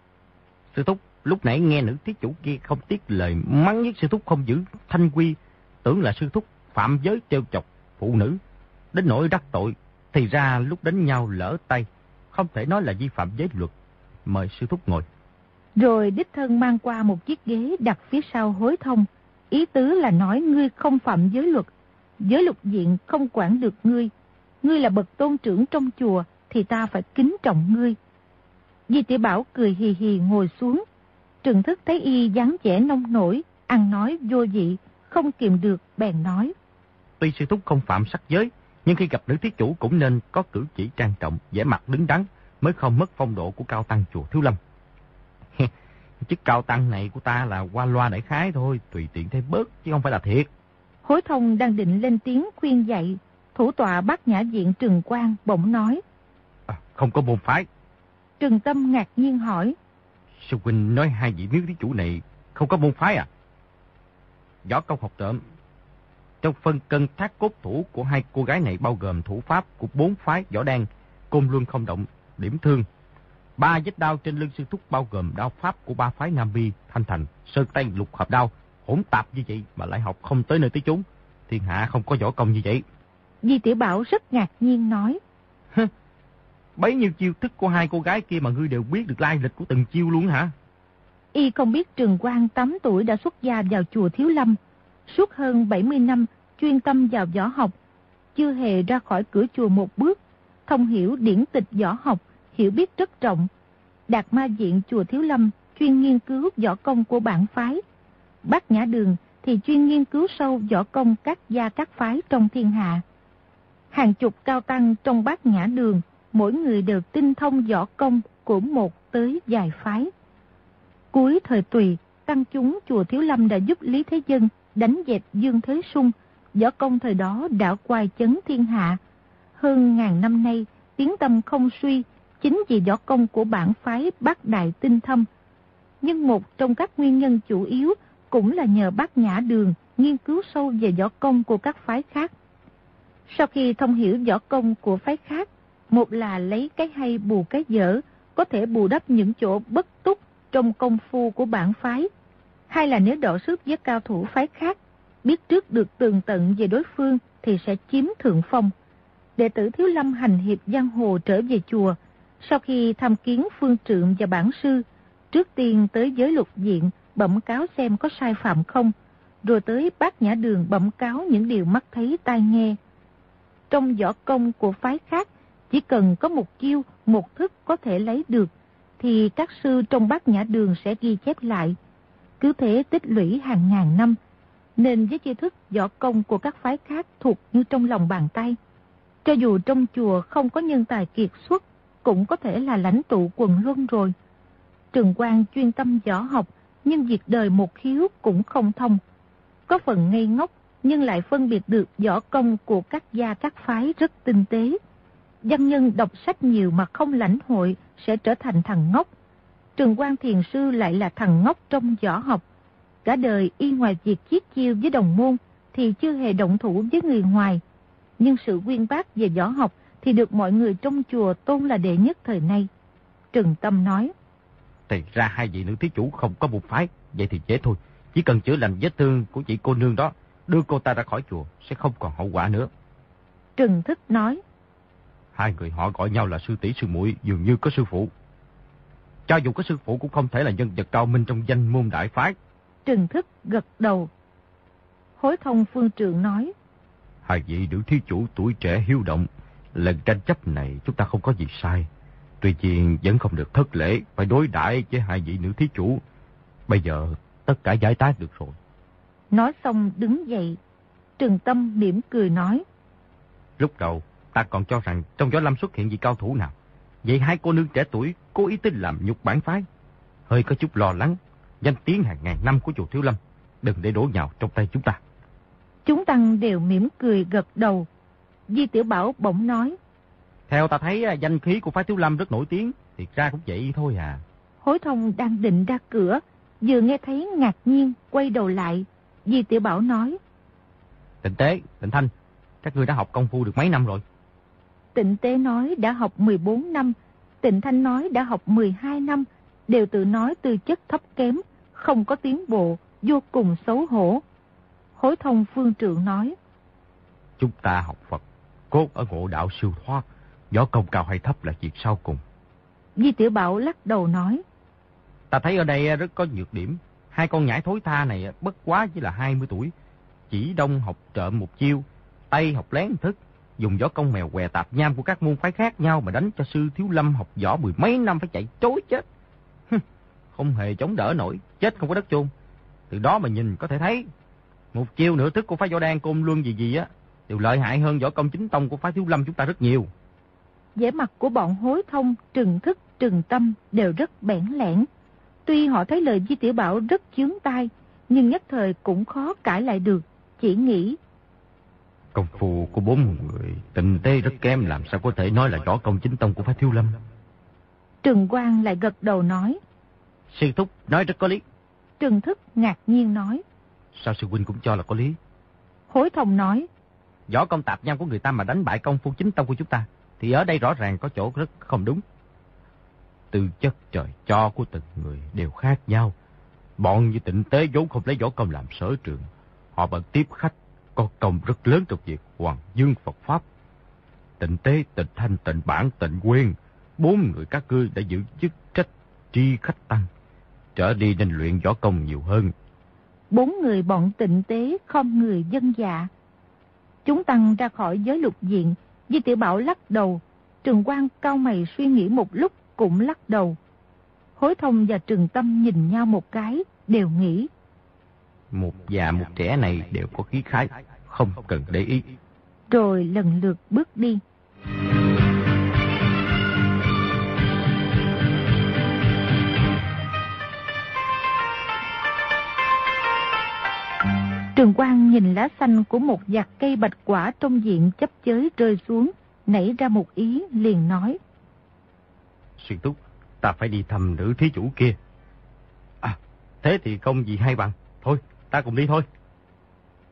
Sư Thúc, lúc nãy nghe nữ thí chủ kia không tiếc lời mắng nhất sư Thúc không giữ thanh quy, tưởng là sư Thúc phạm giới trêu chọc phụ nữ. Đến nỗi đắc tội, thì ra lúc đánh nhau lỡ tay, không thể nói là vi phạm giới luật. Mời sư Thúc ngồi. Rồi đích thân mang qua một chiếc ghế đặt phía sau hối thông. Ý tứ là nói ngươi không phạm giới luật. Giới luật diện không quản được ngươi. Ngươi là bậc tôn trưởng trong chùa, thì ta phải kính trọng ngươi. Di tiểu Bảo cười hì hì ngồi xuống. Trừng thức thấy y dáng vẻ nông nổi, ăn nói vô dị không kiềm được, bèn nói. Tuy sư thúc không phạm sắc giới, nhưng khi gặp nữ thí chủ cũng nên có cử chỉ trang trọng, vẻ mặt đứng đắn, mới không mất phong độ của cao tăng chùa Thiếu Lâm. Chức cao tăng này của ta là qua loa đại khái thôi, tùy tiện thêm bớt, chứ không phải là thiệt. Hối thông đang định lên tiếng khuyên dạy, thủ tọa bác nhã diện Trừng Quang bỗng nói. À, không có môn phái. Trừng Tâm ngạc nhiên hỏi. Sư Huynh nói hai vị miếu thí chủ này không có môn phái à? Võ công học trộm. Trong phân cân thác cốt thủ của hai cô gái này bao gồm thủ pháp của bốn phái võ đan, côn luân không động, điểm thương. Ba vết đao trên lưng sư thúc bao gồm đao pháp của ba phái Nam Bi, Thanh Thành, Sơn Tây, Lục Hợp Đao, hỗn tạp như vậy mà lại học không tới nơi tới chúng. Thiên hạ không có võ công như vậy. Di Tiểu Bảo rất ngạc nhiên nói. Bấy nhiêu chiêu thức của hai cô gái kia mà ngươi đều biết được lai lịch của từng chiêu luôn hả? Y không biết Trường Quang 8 tuổi đã xuất gia vào chùa Thiếu Lâm. Suốt hơn 70 năm chuyên tâm vào võ học. Chưa hề ra khỏi cửa chùa một bước. Thông hiểu điển tịch võ học, hiểu biết rất rộng. Đạt ma diện chùa Thiếu Lâm chuyên nghiên cứu võ công của bản phái. Bác Nhã Đường thì chuyên nghiên cứu sâu võ công các gia các phái trong thiên hạ. Hàng chục cao tăng trong bát nhã đường, mỗi người đều tinh thông võ công của một tới vài phái. Cuối thời tùy, tăng chúng chùa Thiếu Lâm đã giúp Lý Thế Dân đánh dẹp Dương Thế Sung, võ công thời đó đã quay chấn thiên hạ. Hơn ngàn năm nay, tiếng tâm không suy chính vì võ công của bản phái Bắc đại tinh thâm. Nhưng một trong các nguyên nhân chủ yếu cũng là nhờ bác nhã đường nghiên cứu sâu về võ công của các phái khác. Sau khi thông hiểu võ công của phái khác, một là lấy cái hay bù cái dở, có thể bù đắp những chỗ bất túc trong công phu của bản phái. Hai là nếu đọ sức với cao thủ phái khác, biết trước được tường tận về đối phương thì sẽ chiếm thượng phong. Đệ tử Thiếu Lâm hành hiệp giang hồ trở về chùa, sau khi tham kiến phương trượng và bản sư, trước tiên tới giới lục diện bẩm cáo xem có sai phạm không, rồi tới bác nhã đường bẩm cáo những điều mắt thấy tai nghe. Trong võ công của phái khác, chỉ cần có một chiêu, một thức có thể lấy được, thì các sư trong bát nhã đường sẽ ghi chép lại. Cứ thế tích lũy hàng ngàn năm, nên với chi thức võ công của các phái khác thuộc như trong lòng bàn tay. Cho dù trong chùa không có nhân tài kiệt xuất, cũng có thể là lãnh tụ quần luân rồi. Trường Quang chuyên tâm võ học, nhưng việc đời một khiếu cũng không thông. Có phần ngây ngốc, nhưng lại phân biệt được võ công của các gia các phái rất tinh tế. Văn nhân đọc sách nhiều mà không lãnh hội sẽ trở thành thằng ngốc. Trường Quang Thiền Sư lại là thằng ngốc trong võ học. Cả đời y ngoài việc chiết chiêu với đồng môn thì chưa hề động thủ với người ngoài. Nhưng sự quyên bác về võ học thì được mọi người trong chùa tôn là đệ nhất thời nay. Trừng Tâm nói. Thì ra hai vị nữ thí chủ không có một phái, vậy thì dễ thôi. Chỉ cần chữa lành vết thương của chị cô nương đó, đưa cô ta ra khỏi chùa, sẽ không còn hậu quả nữa. Trừng Thức nói. Hai người họ gọi nhau là sư tỷ sư muội dường như có sư phụ. Cho dù có sư phụ cũng không thể là nhân vật cao minh trong danh môn đại phái. Trừng Thức gật đầu. Hối thông phương trượng nói. Hai vị nữ thí chủ tuổi trẻ hiếu động, lần tranh chấp này chúng ta không có gì sai. Tuy nhiên vẫn không được thất lễ, phải đối đãi với hai vị nữ thí chủ. Bây giờ tất cả giải tán được rồi. Nói xong đứng dậy, Trừng Tâm mỉm cười nói. Lúc đầu, ta còn cho rằng trong gió lâm xuất hiện vị cao thủ nào. Vậy hai cô nương trẻ tuổi cố ý tính làm nhục bản phái. Hơi có chút lo lắng, danh tiếng hàng ngàn năm của chùa Thiếu Lâm. Đừng để đổ nhào trong tay chúng ta. Chúng tăng đều mỉm cười gật đầu. Di Tiểu Bảo bỗng nói. Theo ta thấy à, danh khí của phái Thiếu Lâm rất nổi tiếng, thiệt ra cũng vậy thôi à. Hối thông đang định ra cửa, vừa nghe thấy ngạc nhiên, quay đầu lại. Di Tiểu Bảo nói. Tịnh Tế, Tịnh Thanh, các ngươi đã học công phu được mấy năm rồi? Tịnh Tế nói đã học 14 năm, Tịnh Thanh nói đã học 12 năm, đều tự nói tư chất thấp kém, không có tiến bộ, vô cùng xấu hổ. Hối thông phương trượng nói. Chúng ta học Phật, cốt ở ngộ đạo siêu thoát, gió công cao hay thấp là chuyện sau cùng. Di Tiểu Bảo lắc đầu nói. Ta thấy ở đây rất có nhược điểm. Hai con nhãi thối tha này bất quá chỉ là 20 tuổi. Chỉ đông học trộm một chiêu, Tây học lén thức, dùng gió công mèo què tạp nham của các môn phái khác nhau mà đánh cho sư thiếu lâm học võ mười mấy năm phải chạy trối chết. Không hề chống đỡ nổi, chết không có đất chôn. Từ đó mà nhìn có thể thấy, một chiêu nửa thức của phái võ đan côn luân gì gì á, đều lợi hại hơn võ công chính tông của phái thiếu lâm chúng ta rất nhiều. vẻ mặt của bọn hối thông, trừng thức, trừng tâm đều rất bẽn lẽn. Tuy họ thấy lời Di Tiểu Bảo rất chướng tai, nhưng nhất thời cũng khó cãi lại được, chỉ nghĩ. Công phu của bốn người tình tế rất kém làm sao có thể nói là võ công chính tông của phái thiếu lâm. Trừng Quang lại gật đầu nói. Sư Thúc nói rất có lý. Trừng Thức ngạc nhiên nói. Sao sư huynh cũng cho là có lý? Hối thông nói. Võ công tạp nham của người ta mà đánh bại công phu chính tông của chúng ta, thì ở đây rõ ràng có chỗ rất không đúng. Tư chất trời cho của từng người đều khác nhau. Bọn như tịnh tế vốn không lấy võ công làm sở trường. Họ bận tiếp khách, có công rất lớn trong việc hoàng dương Phật Pháp. Tịnh tế, tịnh thanh, tịnh bản, tịnh quyên, bốn người các ngươi đã giữ chức trách tri khách tăng. Trở đi nên luyện võ công nhiều hơn. Bốn người bọn tịnh tế không người dân dạ. Chúng tăng ra khỏi giới lục diện, Di Tiểu Bảo lắc đầu, Trường Quang cao mày suy nghĩ một lúc cũng lắc đầu. Hối thông và Trường Tâm nhìn nhau một cái, đều nghĩ. Một già một trẻ này đều có khí khái, không cần để ý. Rồi lần lượt bước đi. Trường Quang nhìn lá xanh của một giặt cây bạch quả trong diện chấp chới rơi xuống, nảy ra một ý liền nói. Sư Túc, ta phải đi thăm nữ thí chủ kia. À, thế thì không gì hay bằng. Thôi, ta cùng đi thôi.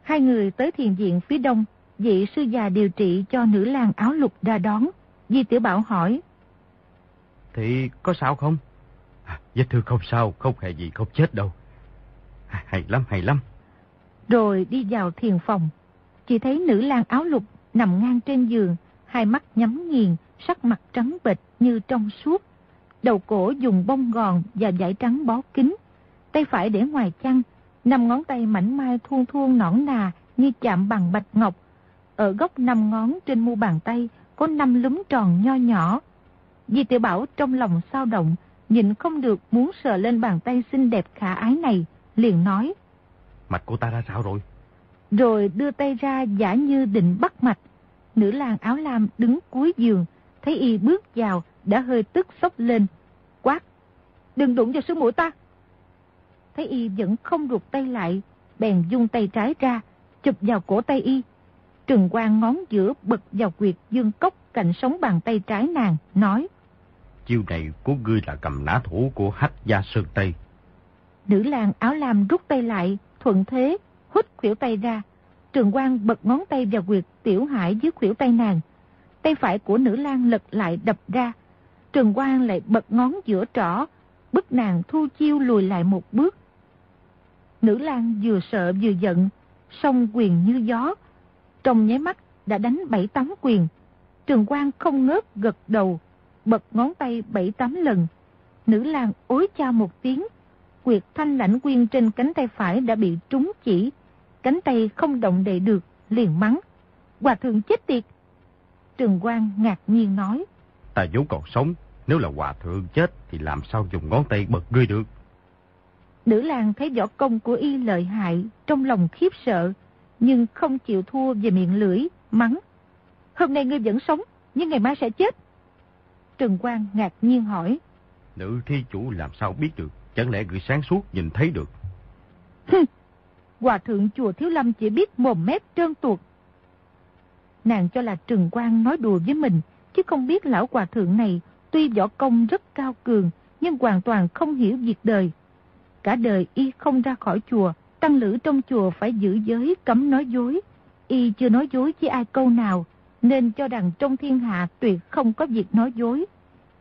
Hai người tới thiền viện phía đông, vị sư già điều trị cho nữ lang áo lục ra đón. Di Tiểu Bảo hỏi. Thì có sao không? À, vết thương không sao, không hề gì, không chết đâu. À, hay lắm, hay lắm. Rồi đi vào thiền phòng. Chỉ thấy nữ lang áo lục nằm ngang trên giường, hai mắt nhắm nghiền, sắc mặt trắng bệch như trong suốt. Đầu cổ dùng bông gòn và dải trắng bó kín. Tay phải để ngoài chăn, năm ngón tay mảnh mai thuôn thuôn nõn nà như chạm bằng bạch ngọc. Ở góc năm ngón trên mu bàn tay có năm lúm tròn nho nhỏ. Di tiểu Bảo trong lòng sao động, nhìn không được muốn sờ lên bàn tay xinh đẹp khả ái này, liền nói. Mạch của ta ra sao rồi? Rồi đưa tay ra giả như định bắt mạch. Nữ làng áo lam đứng cuối giường, thấy y bước vào, đã hơi tức sốc lên. Quát, đừng đụng vào sư mũi ta. Thấy y vẫn không rụt tay lại, bèn dung tay trái ra, chụp vào cổ tay y. Trừng quang ngón giữa bật vào quyệt dương cốc cạnh sống bàn tay trái nàng, nói. Chiêu này của ngươi là cầm nã thủ của hách gia sơn Tây. Nữ làng áo lam rút tay lại, thuận thế, hút khuỷu tay ra. Trường quang bật ngón tay vào quyệt tiểu hải dưới khuỷu tay nàng. Tay phải của nữ lang lật lại đập ra. Trường quang lại bật ngón giữa trỏ, bức nàng thu chiêu lùi lại một bước. Nữ lang vừa sợ vừa giận, song quyền như gió. Trong nháy mắt đã đánh bảy tám quyền. Trường quang không ngớt gật đầu, bật ngón tay bảy tám lần. Nữ lang ối cha một tiếng, quyệt thanh lãnh quyên trên cánh tay phải đã bị trúng chỉ. Cánh tay không động đậy được, liền mắng. Hòa thượng chết tiệt. Trường Quang ngạc nhiên nói. Ta vốn còn sống, nếu là hòa thượng chết thì làm sao dùng ngón tay bật ngươi được. Nữ lang thấy võ công của y lợi hại, trong lòng khiếp sợ, nhưng không chịu thua về miệng lưỡi, mắng. Hôm nay ngươi vẫn sống, nhưng ngày mai sẽ chết. Trừng Quang ngạc nhiên hỏi. Nữ thi chủ làm sao biết được, chẳng lẽ người sáng suốt nhìn thấy được. Hòa thượng chùa Thiếu Lâm chỉ biết mồm mép trơn tuột. Nàng cho là Trừng Quang nói đùa với mình, chứ không biết lão hòa thượng này tuy võ công rất cao cường, nhưng hoàn toàn không hiểu việc đời. Cả đời y không ra khỏi chùa, tăng lữ trong chùa phải giữ giới cấm nói dối. Y chưa nói dối với ai câu nào, nên cho rằng trong thiên hạ tuyệt không có việc nói dối.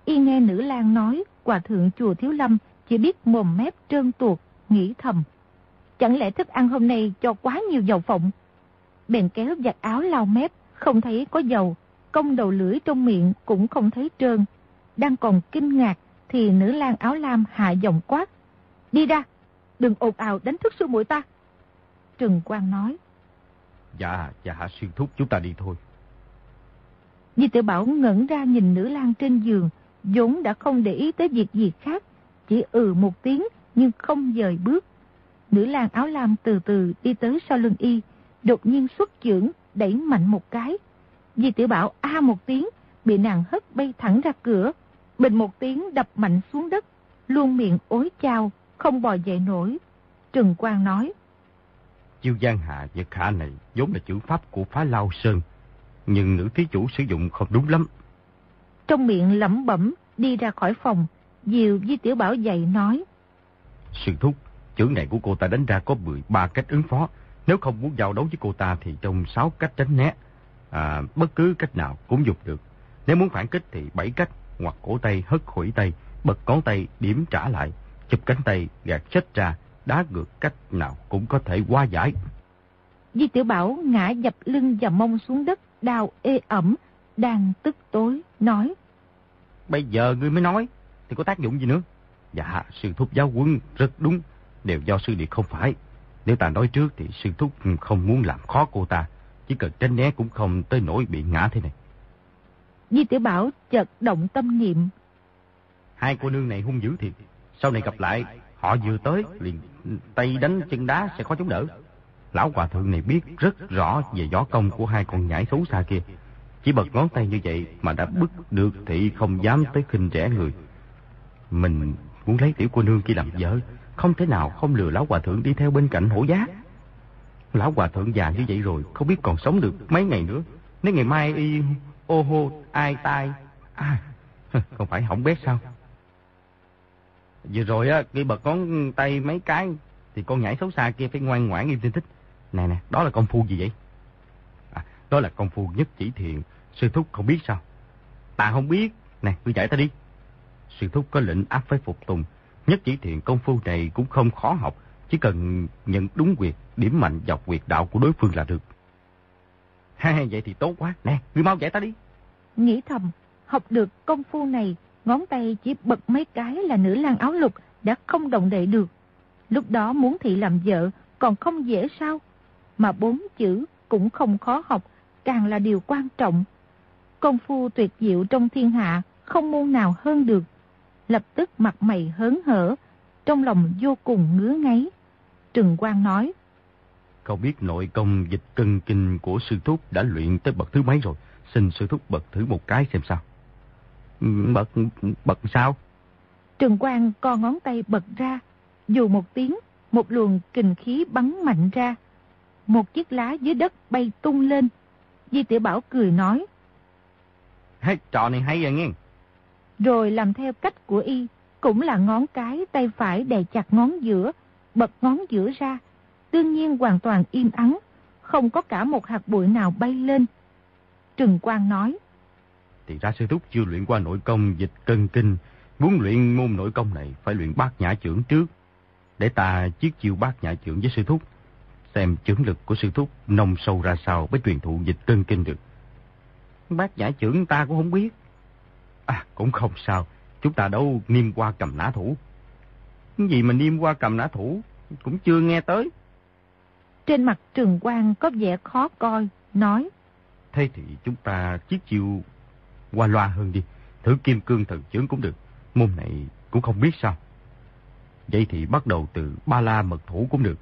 Y nghe nữ lang nói, hòa thượng chùa Thiếu Lâm chỉ biết mồm mép trơn tuột, nghĩ thầm. Chẳng lẽ thức ăn hôm nay cho quá nhiều dầu phộng? Bèn kéo giặt áo lau mép, không thấy có dầu, công đầu lưỡi trong miệng cũng không thấy trơn. Đang còn kinh ngạc thì nữ lang áo lam hạ giọng quát. Đi ra, đừng ồn ào đánh thức sư muội ta. Trừng Quang nói. Dạ, dạ xuyên thúc chúng ta đi thôi. Di tiểu Bảo ngẩn ra nhìn nữ lang trên giường, vốn đã không để ý tới việc gì khác, chỉ ừ một tiếng nhưng không dời bước. Nữ lang áo lam từ từ đi tới sau lưng y, đột nhiên xuất chưởng, đẩy mạnh một cái. Di tiểu Bảo a một tiếng, bị nàng hất bay thẳng ra cửa, bình một tiếng đập mạnh xuống đất, luôn miệng ối chao, không bò dậy nổi. Trừng Quang nói. Chiêu Giang Hạ Nhật Khả này vốn là chữ pháp của phá Lao Sơn, nhưng nữ thí chủ sử dụng không đúng lắm. Trong miệng lẩm bẩm, đi ra khỏi phòng, Diều Di Tiểu Bảo dậy nói. Sư thúc, chữ này của cô ta đánh ra có 13 cách ứng phó. Nếu không muốn giao đấu với cô ta thì trong 6 cách tránh né. À, bất cứ cách nào cũng dùng được. Nếu muốn phản kích thì 7 cách, hoặc cổ tay, hất khủy tay, bật ngón tay, điểm trả lại, chụp cánh tay, gạt chết ra, đá ngược cách nào cũng có thể qua giải. Di Tiểu Bảo ngã dập lưng và mông xuống đất, đau ê ẩm, đang tức tối, nói. Bây giờ ngươi mới nói, thì có tác dụng gì nữa? Dạ, sư thúc giáo quân rất đúng, đều do sư điệt không phải. Nếu ta nói trước thì sư thúc không muốn làm khó cô ta, chỉ cần tránh né cũng không tới nỗi bị ngã thế này. Di Tiểu Bảo chợt động tâm niệm. Hai cô nương này hung dữ thiệt, sau này gặp lại, họ vừa tới liền tay đánh chân đá sẽ khó chống đỡ. Lão hòa thượng này biết rất rõ về võ công của hai con nhảy xấu xa kia. Chỉ bật ngón tay như vậy mà đã bức được thị không dám tới khinh rẻ người. Mình muốn lấy tiểu cô nương kia làm vợ, không thể nào không lừa lão hòa thượng đi theo bên cạnh hổ giá. Lão hòa thượng già như vậy rồi, không biết còn sống được mấy ngày nữa. Nếu ngày mai y ô hô, ai tai. À, không phải hỏng bét sao? Vừa rồi á, khi bật ngón tay mấy cái thì con nhảy xấu xa kia phải ngoan ngoãn im tin thích. Nè nè, đó là công phu gì vậy? À, đó là công phu nhất chỉ thiện. Sư thúc không biết sao? Ta không biết. Nè, cứ dạy ta đi. Sư thúc có lệnh áp phải phục tùng. Nhất chỉ thiện công phu này cũng không khó học. Chỉ cần nhận đúng quyệt, điểm mạnh dọc quyệt đạo của đối phương là được. Ha, vậy thì tốt quá. Nè, ngươi mau dạy ta đi. Nghĩ thầm, học được công phu này, ngón tay chỉ bật mấy cái là nữ lang áo lục đã không động đậy được. Lúc đó muốn thị làm vợ còn không dễ sao? Mà bốn chữ cũng không khó học, càng là điều quan trọng. Công phu tuyệt diệu trong thiên hạ không môn nào hơn được. Lập tức mặt mày hớn hở, trong lòng vô cùng ngứa ngáy. Trừng Quang nói. Cậu biết nội công dịch cân kinh của sư thúc đã luyện tới bậc thứ mấy rồi. Xin sư thúc bậc thử một cái xem sao. Bậc, bậc sao? Trừng Quang co ngón tay bật ra. Dù một tiếng, một luồng kình khí bắn mạnh ra. Một chiếc lá dưới đất bay tung lên. Di tiểu Bảo cười nói. Hey, trò này hay rồi nghe. Rồi làm theo cách của y, cũng là ngón cái tay phải đè chặt ngón giữa, bật ngón giữa ra. Đương nhiên hoàn toàn im ắng, không có cả một hạt bụi nào bay lên. Trừng Quang nói. Thì ra sư thúc chưa luyện qua nội công dịch cân kinh. Muốn luyện môn nội công này phải luyện bát nhã trưởng trước. Để ta chiết chiêu bát nhã trưởng với sư thúc. Xem chứng lực của sư thúc nông sâu ra sao mới truyền thụ dịch cân kinh được. Bát nhã trưởng ta cũng không biết. À cũng không sao. Chúng ta đâu niêm qua cầm nã thủ. Cái gì mà niêm qua cầm nã thủ cũng chưa nghe tới. Trên mặt Trường Quang có vẻ khó coi, nói. Thế thì chúng ta chiếc chiêu qua loa hơn đi. Thử kim cương thần chướng cũng được. Môn này cũng không biết sao. Vậy thì bắt đầu từ ba la mật thủ cũng được.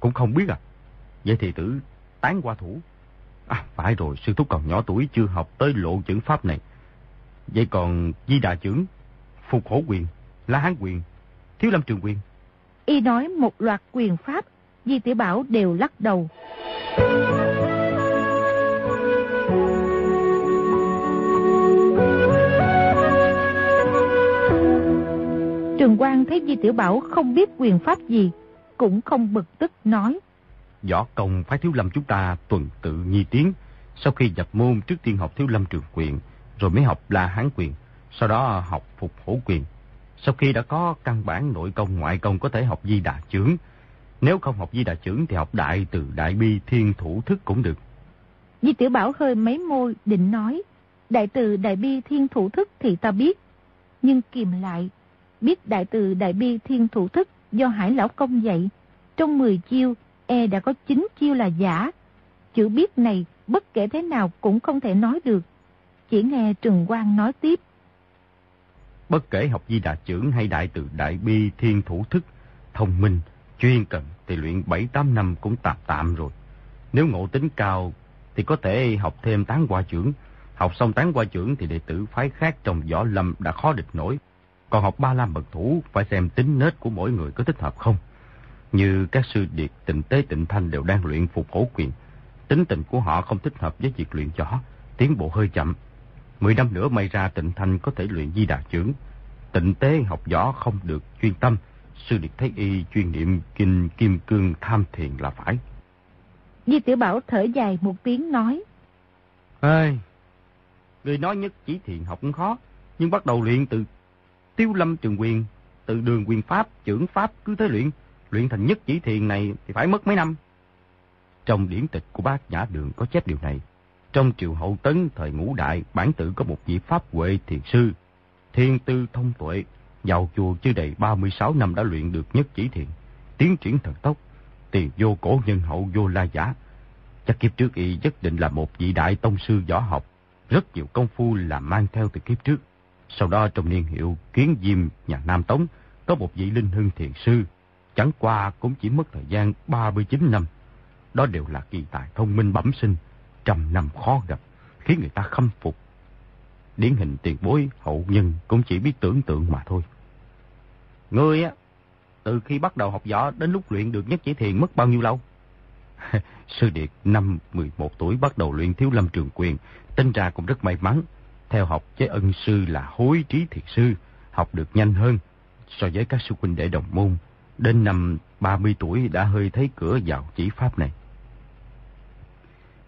Cũng không biết à. Vậy thì thử tán qua thủ. À phải rồi, sư thúc còn nhỏ tuổi chưa học tới lộ chữ pháp này. Vậy còn di đà chưởng, phục hổ quyền, la hán quyền, thiếu lâm trường quyền. Y nói một loạt quyền pháp, Di tiểu Bảo đều lắc đầu. Trường Quang thấy Di Tiểu Bảo không biết quyền pháp gì, cũng không bực tức nói. Võ công phái thiếu lâm chúng ta tuần tự nhi tiến. Sau khi nhập môn trước tiên học thiếu lâm trường quyền, rồi mới học la hán quyền, sau đó học phục hổ quyền. Sau khi đã có căn bản nội công ngoại công có thể học di đà trưởng. Nếu không học di đà trưởng thì học đại từ đại bi thiên thủ thức cũng được. Di Tiểu Bảo hơi mấy môi định nói, đại từ đại bi thiên thủ thức thì ta biết. Nhưng kìm lại, biết đại từ đại bi thiên thủ thức do hải lão công dạy. Trong 10 chiêu, e đã có 9 chiêu là giả. Chữ biết này bất kể thế nào cũng không thể nói được. Chỉ nghe Trừng Quang nói tiếp. Bất kể học di đà trưởng hay đại từ đại bi thiên thủ thức, thông minh, chuyên cần thì luyện 7-8 năm cũng tạm tạm rồi. Nếu ngộ tính cao thì có thể học thêm tán qua trưởng. Học xong tán qua trưởng thì đệ tử phái khác trong võ lâm đã khó địch nổi. Còn học ba la mật thủ phải xem tính nết của mỗi người có thích hợp không. Như các sư điệt tịnh tế tịnh thanh đều đang luyện phục hổ quyền. Tính tình của họ không thích hợp với việc luyện võ, tiến bộ hơi chậm. Mười năm nữa may ra tịnh thanh có thể luyện di đà trưởng. Tịnh tế học võ không được chuyên tâm. Sư điệt thấy y chuyên niệm kinh kim cương tham thiền là phải. Di tiểu Bảo thở dài một tiếng nói. Ê, người nói nhất chỉ thiền học cũng khó, nhưng bắt đầu luyện từ tiêu lâm trường quyền, từ đường quyền pháp, trưởng pháp cứ thế luyện, luyện thành nhất chỉ thiền này thì phải mất mấy năm. Trong điển tịch của bác Nhã Đường có chép điều này. Trong triều hậu tấn thời ngũ đại, bản tự có một vị pháp huệ thiền sư, thiên tư thông tuệ, vào chùa chưa đầy 36 năm đã luyện được nhất chỉ thiền, tiến triển thần tốc, tiền vô cổ nhân hậu vô la giả. Chắc kiếp trước y nhất định là một vị đại tông sư võ học, rất nhiều công phu là mang theo từ kiếp trước. Sau đó trong niên hiệu Kiến Diêm nhà Nam Tống có một vị linh hưng thiền sư, chẳng qua cũng chỉ mất thời gian 39 năm. Đó đều là kỳ tài thông minh bẩm sinh, trăm năm khó gặp, khiến người ta khâm phục. Điển hình tiền bối hậu nhân cũng chỉ biết tưởng tượng mà thôi. Ngươi á, từ khi bắt đầu học võ đến lúc luyện được nhất chỉ thiền mất bao nhiêu lâu? sư Điệt năm 11 tuổi bắt đầu luyện thiếu lâm trường quyền, tên ra cũng rất may mắn. Theo học với ân sư là hối trí thiệt sư, học được nhanh hơn so với các sư huynh đệ đồng môn. Đến năm 30 tuổi đã hơi thấy cửa vào chỉ pháp này.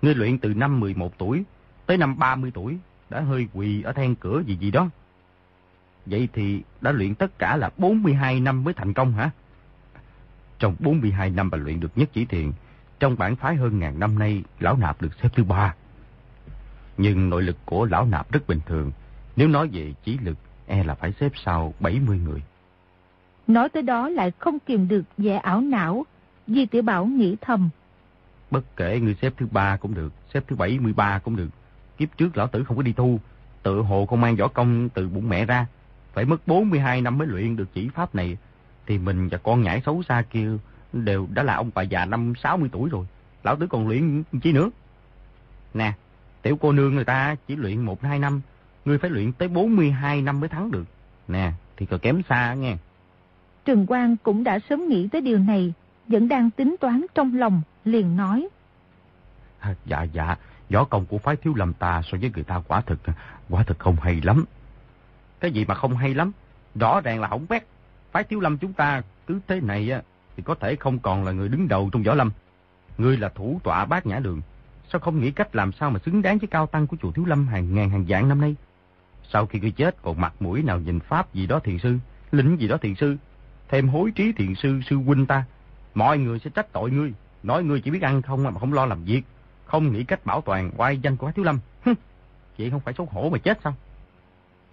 Ngươi luyện từ năm 11 tuổi tới năm 30 tuổi đã hơi quỳ ở then cửa gì gì đó. Vậy thì đã luyện tất cả là 42 năm mới thành công hả? Trong 42 năm bà luyện được nhất chỉ thiền, trong bản phái hơn ngàn năm nay, lão nạp được xếp thứ ba. Nhưng nội lực của lão nạp rất bình thường. Nếu nói về trí lực, e là phải xếp sau 70 người. Nói tới đó lại không kìm được vẻ ảo não. Di tiểu Bảo nghĩ thầm. Bất kể người xếp thứ ba cũng được, xếp thứ 73 cũng được. Kiếp trước lão tử không có đi thu, tự hồ không mang võ công từ bụng mẹ ra. Phải mất 42 năm mới luyện được chỉ pháp này, thì mình và con nhãi xấu xa kia đều đã là ông bà già năm 60 tuổi rồi. Lão tử còn luyện chi nữa. Nè, tiểu cô nương người ta chỉ luyện 1-2 năm, ngươi phải luyện tới 42 năm mới thắng được. Nè, thì còn kém xa nghe. Trần Quang cũng đã sớm nghĩ tới điều này, vẫn đang tính toán trong lòng, liền nói. Dạ dạ, võ công của phái thiếu lâm ta so với người ta quả thực, quả thực không hay lắm. Cái gì mà không hay lắm? Rõ ràng là hỏng bét. Phái thiếu lâm chúng ta cứ thế này á, thì có thể không còn là người đứng đầu trong võ lâm. Ngươi là thủ tọa bát nhã đường. Sao không nghĩ cách làm sao mà xứng đáng với cao tăng của chùa Thiếu Lâm hàng ngàn hàng vạn năm nay? Sau khi ngươi chết còn mặt mũi nào nhìn pháp gì đó thiền sư, lĩnh gì đó thiền sư, thêm hối trí thiền sư sư huynh ta. Mọi người sẽ trách tội ngươi, nói ngươi chỉ biết ăn không mà không lo làm việc, không nghĩ cách bảo toàn oai danh của Thiếu Lâm. Chị không phải xấu hổ mà chết sao?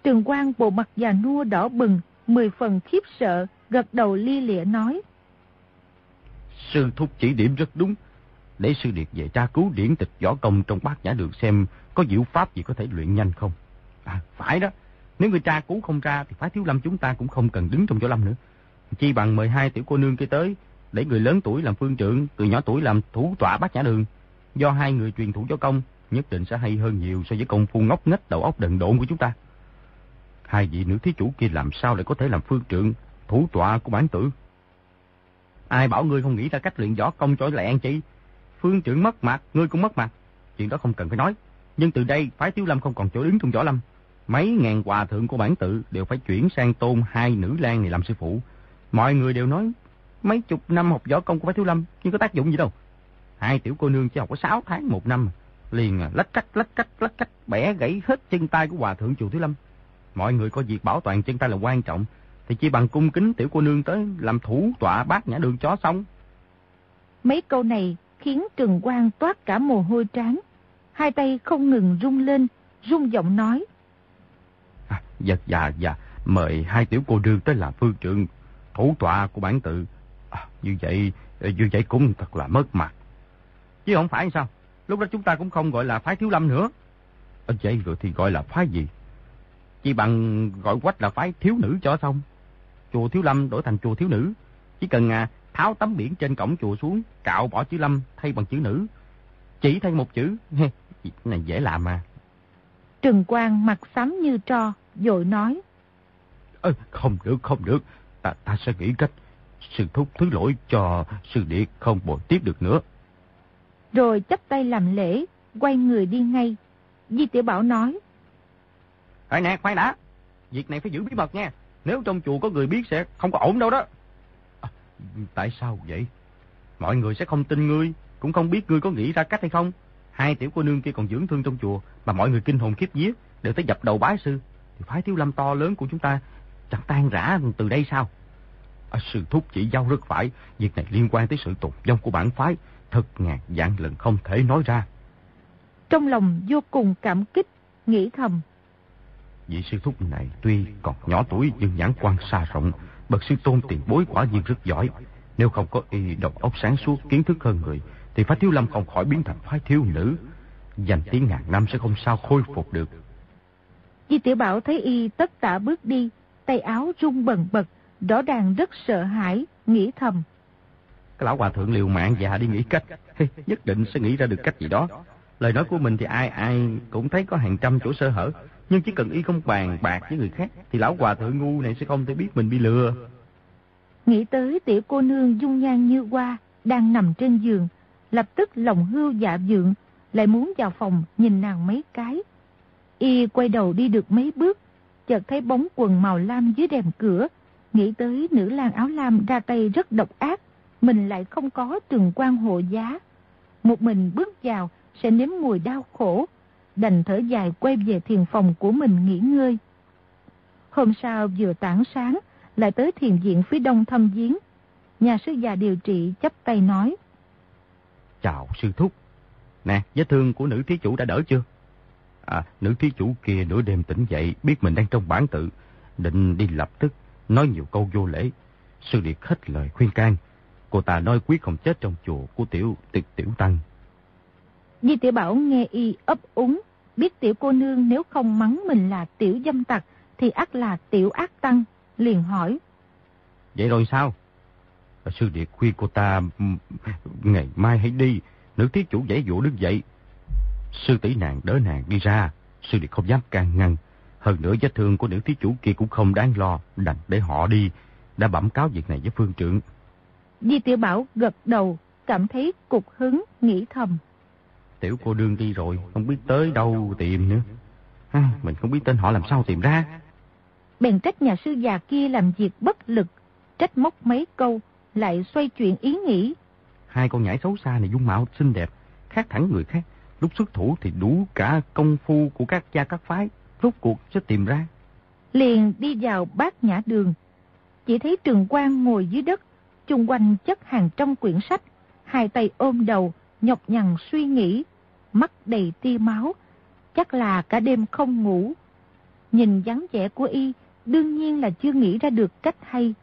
Trường Quang bộ mặt già nua đỏ bừng, mười phần khiếp sợ, gật đầu li lịa nói. Sư thúc chỉ điểm rất đúng. Để sư điệt về tra cứu điển tịch võ công trong bát nhã đường xem có diệu pháp gì có thể luyện nhanh không. À, phải đó. Nếu người tra cứu không ra thì phái thiếu lâm chúng ta cũng không cần đứng trong võ lâm nữa. Chi bằng mời hai tiểu cô nương kia tới, để người lớn tuổi làm phương trưởng, người nhỏ tuổi làm thủ tọa bát nhã đường. Do hai người truyền thủ cho công, nhất định sẽ hay hơn nhiều so với công phu ngốc nghếch đầu óc đần độn của chúng ta. Hai vị nữ thí chủ kia làm sao lại có thể làm phương trưởng, thủ tọa của bản tử? Ai bảo ngươi không nghĩ ra cách luyện võ công cho lẹ chi? Phương trưởng mất mặt, ngươi cũng mất mặt. Chuyện đó không cần phải nói. Nhưng từ đây, phái Tiếu Lâm không còn chỗ đứng trong võ lâm. Mấy ngàn hòa thượng của bản tự đều phải chuyển sang tôn hai nữ lang này làm sư phụ. Mọi người đều nói mấy chục năm học võ công của phái Thiếu Lâm nhưng có tác dụng gì đâu. Hai tiểu cô nương chỉ học có sáu tháng một năm liền lách cách lách cách lách cách bẻ gãy hết chân tay của hòa thượng chùa Thiếu Lâm. Mọi người có việc bảo toàn chân tay là quan trọng thì chỉ bằng cung kính tiểu cô nương tới làm thủ tọa bát nhã đường chó xong. Mấy câu này khiến Trừng Quang toát cả mồ hôi trán. Hai tay không ngừng rung lên, rung giọng nói. À, dạ, dạ, dạ, mời hai tiểu cô nương tới làm phương trượng, thủ tọa của bản tự. Như vậy, như vậy cũng thật là mất mặt. Chứ không phải sao, lúc đó chúng ta cũng không gọi là phái thiếu lâm nữa. À, vậy rồi thì gọi là phái gì? Chỉ bằng gọi quách là phái thiếu nữ cho xong. Chùa thiếu lâm đổi thành chùa thiếu nữ. Chỉ cần à, tháo tấm biển trên cổng chùa xuống, cạo bỏ chữ lâm thay bằng chữ nữ. Chỉ thay một chữ, này dễ làm mà. Trừng Quang mặt xám như tro, dội nói. Ơ, không được, không được, ta, ta sẽ nghĩ cách. Sư thúc thứ lỗi cho sư điệt không bồi tiếp được nữa. Rồi chấp tay làm lễ, quay người đi ngay. Di tiểu Bảo nói. Khoan nè, khoan đã. Việc này phải giữ bí mật nha. Nếu trong chùa có người biết sẽ không có ổn đâu đó. À, tại sao vậy? Mọi người sẽ không tin ngươi, cũng không biết ngươi có nghĩ ra cách hay không. Hai tiểu cô nương kia còn dưỡng thương trong chùa, mà mọi người kinh hồn khiếp vía, đều tới dập đầu bái sư. Thì phái thiếu lâm to lớn của chúng ta chẳng tan rã từ đây sao? À, sư thúc chỉ giao rất phải, việc này liên quan tới sự tồn vong của bản phái, thật ngàn dạng lần không thể nói ra. Trong lòng vô cùng cảm kích, nghĩ thầm. Vị sư thúc này tuy còn nhỏ tuổi nhưng nhãn quan xa rộng, bậc sư tôn tiền bối quả nhiên rất giỏi. Nếu không có y đầu óc sáng suốt, kiến thức hơn người, thì phái thiếu lâm không khỏi biến thành phái thiếu nữ. Dành tiếng ngàn năm sẽ không sao khôi phục được. Di tiểu Bảo thấy y tất tả bước đi, tay áo rung bần bật, rõ ràng rất sợ hãi, nghĩ thầm. Cái lão hòa thượng liều mạng già đi nghĩ cách, nhất định sẽ nghĩ ra được cách gì đó. Lời nói của mình thì ai ai cũng thấy có hàng trăm chỗ sơ hở, nhưng chỉ cần y không bàn bạc với người khác thì lão hòa thượng ngu này sẽ không thể biết mình bị lừa. Nghĩ tới tiểu cô nương dung nhan như hoa đang nằm trên giường, lập tức lòng hưu dạ dượng, lại muốn vào phòng nhìn nàng mấy cái. Y quay đầu đi được mấy bước, chợt thấy bóng quần màu lam dưới rèm cửa, nghĩ tới nữ lang áo lam ra tay rất độc ác, mình lại không có trường quan hộ giá. Một mình bước vào sẽ nếm mùi đau khổ, đành thở dài quay về thiền phòng của mình nghỉ ngơi. Hôm sau vừa tảng sáng, lại tới thiền viện phía đông thăm giếng. Nhà sư già điều trị chấp tay nói. Chào sư thúc. Nè, vết thương của nữ thí chủ đã đỡ chưa? À, nữ thí chủ kia nửa đêm tỉnh dậy, biết mình đang trong bản tự, định đi lập tức, nói nhiều câu vô lễ. Sư Điệt hết lời khuyên can. Cô ta nói quyết không chết trong chùa của tiểu tiểu, tiểu tăng. Di tiểu Bảo nghe y ấp úng, biết tiểu cô nương nếu không mắng mình là tiểu dâm tặc, thì ác là tiểu ác tăng, liền hỏi. Vậy rồi sao? Sư Điệt khuyên cô ta ngày mai hãy đi, nữ thí chủ dễ dụ đứng dậy. Sư tỷ nàng đỡ nàng đi ra, sư Điệt không dám can ngăn. Hơn nữa vết thương của nữ thí chủ kia cũng không đáng lo, đành để họ đi, đã bẩm cáo việc này với phương trưởng. Di Tiểu Bảo gật đầu, cảm thấy cục hứng, nghĩ thầm. Tiểu cô đương đi rồi, không biết tới đâu tìm nữa. À, mình không biết tên họ làm sao tìm ra. Bèn trách nhà sư già kia làm việc bất lực, trách móc mấy câu, lại xoay chuyện ý nghĩ. Hai con nhảy xấu xa này dung mạo xinh đẹp, khác hẳn người khác. Lúc xuất thủ thì đủ cả công phu của các gia các phái, rốt cuộc sẽ tìm ra. Liền đi vào bát nhã đường, chỉ thấy trường quan ngồi dưới đất, chung quanh chất hàng trăm quyển sách, hai tay ôm đầu, nhọc nhằn suy nghĩ, mắt đầy tia máu, chắc là cả đêm không ngủ. Nhìn dáng vẻ của y, đương nhiên là chưa nghĩ ra được cách hay.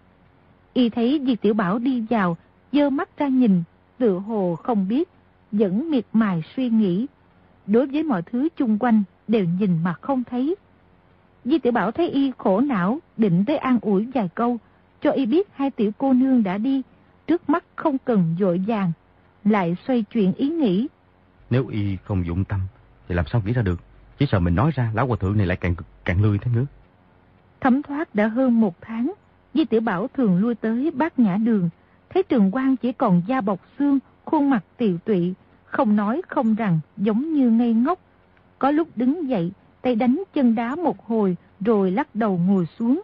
Y thấy Diệp Tiểu Bảo đi vào, dơ mắt ra nhìn, tựa hồ không biết, vẫn miệt mài suy nghĩ. Đối với mọi thứ chung quanh, đều nhìn mà không thấy. Di Tiểu Bảo thấy y khổ não, định tới an ủi vài câu, cho y biết hai tiểu cô nương đã đi, trước mắt không cần dội vàng, lại xoay chuyện ý nghĩ. Nếu y không dụng tâm, thì làm sao nghĩ ra được? Chỉ sợ mình nói ra, lão hòa thượng này lại càng càng lười thêm nữa. Thấm thoát đã hơn một tháng, Di Tiểu Bảo thường lui tới bát nhã đường, thấy trường quan chỉ còn da bọc xương, khuôn mặt tiều tụy, không nói không rằng, giống như ngây ngốc. Có lúc đứng dậy, tay đánh chân đá một hồi, rồi lắc đầu ngồi xuống.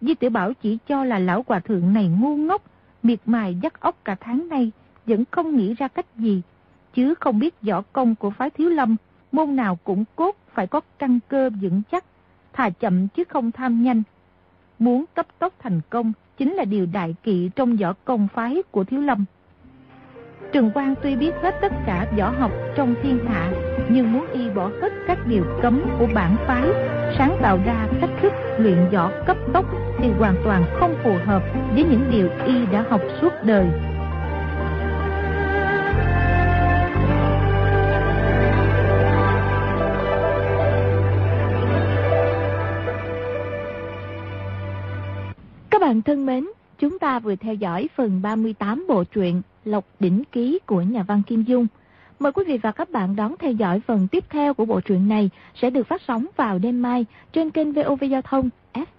Di Tiểu Bảo chỉ cho là lão hòa thượng này ngu ngốc, miệt mài dắt ốc cả tháng nay, vẫn không nghĩ ra cách gì, chứ không biết võ công của phái thiếu lâm, môn nào cũng cốt phải có căn cơ vững chắc, thà chậm chứ không tham nhanh. Muốn cấp tốc thành công chính là điều đại kỵ trong võ công phái của thiếu lâm. Trường Quang tuy biết hết tất cả võ học trong thiên hạ, nhưng muốn y bỏ hết các điều cấm của bản phái, sáng tạo ra cách thức luyện võ cấp tốc thì hoàn toàn không phù hợp với những điều y đã học suốt đời. Các bạn thân mến, chúng ta vừa theo dõi phần 38 bộ truyện Lộc Đỉnh Ký của nhà văn Kim Dung. Mời quý vị và các bạn đón theo dõi phần tiếp theo của bộ truyện này sẽ được phát sóng vào đêm mai trên kênh VOV Giao thông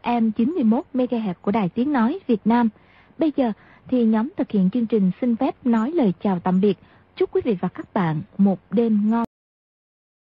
FM 91 MHz của Đài Tiếng Nói Việt Nam. Bây giờ thì nhóm thực hiện chương trình xin phép nói lời chào tạm biệt. Chúc quý vị và các bạn một đêm ngon.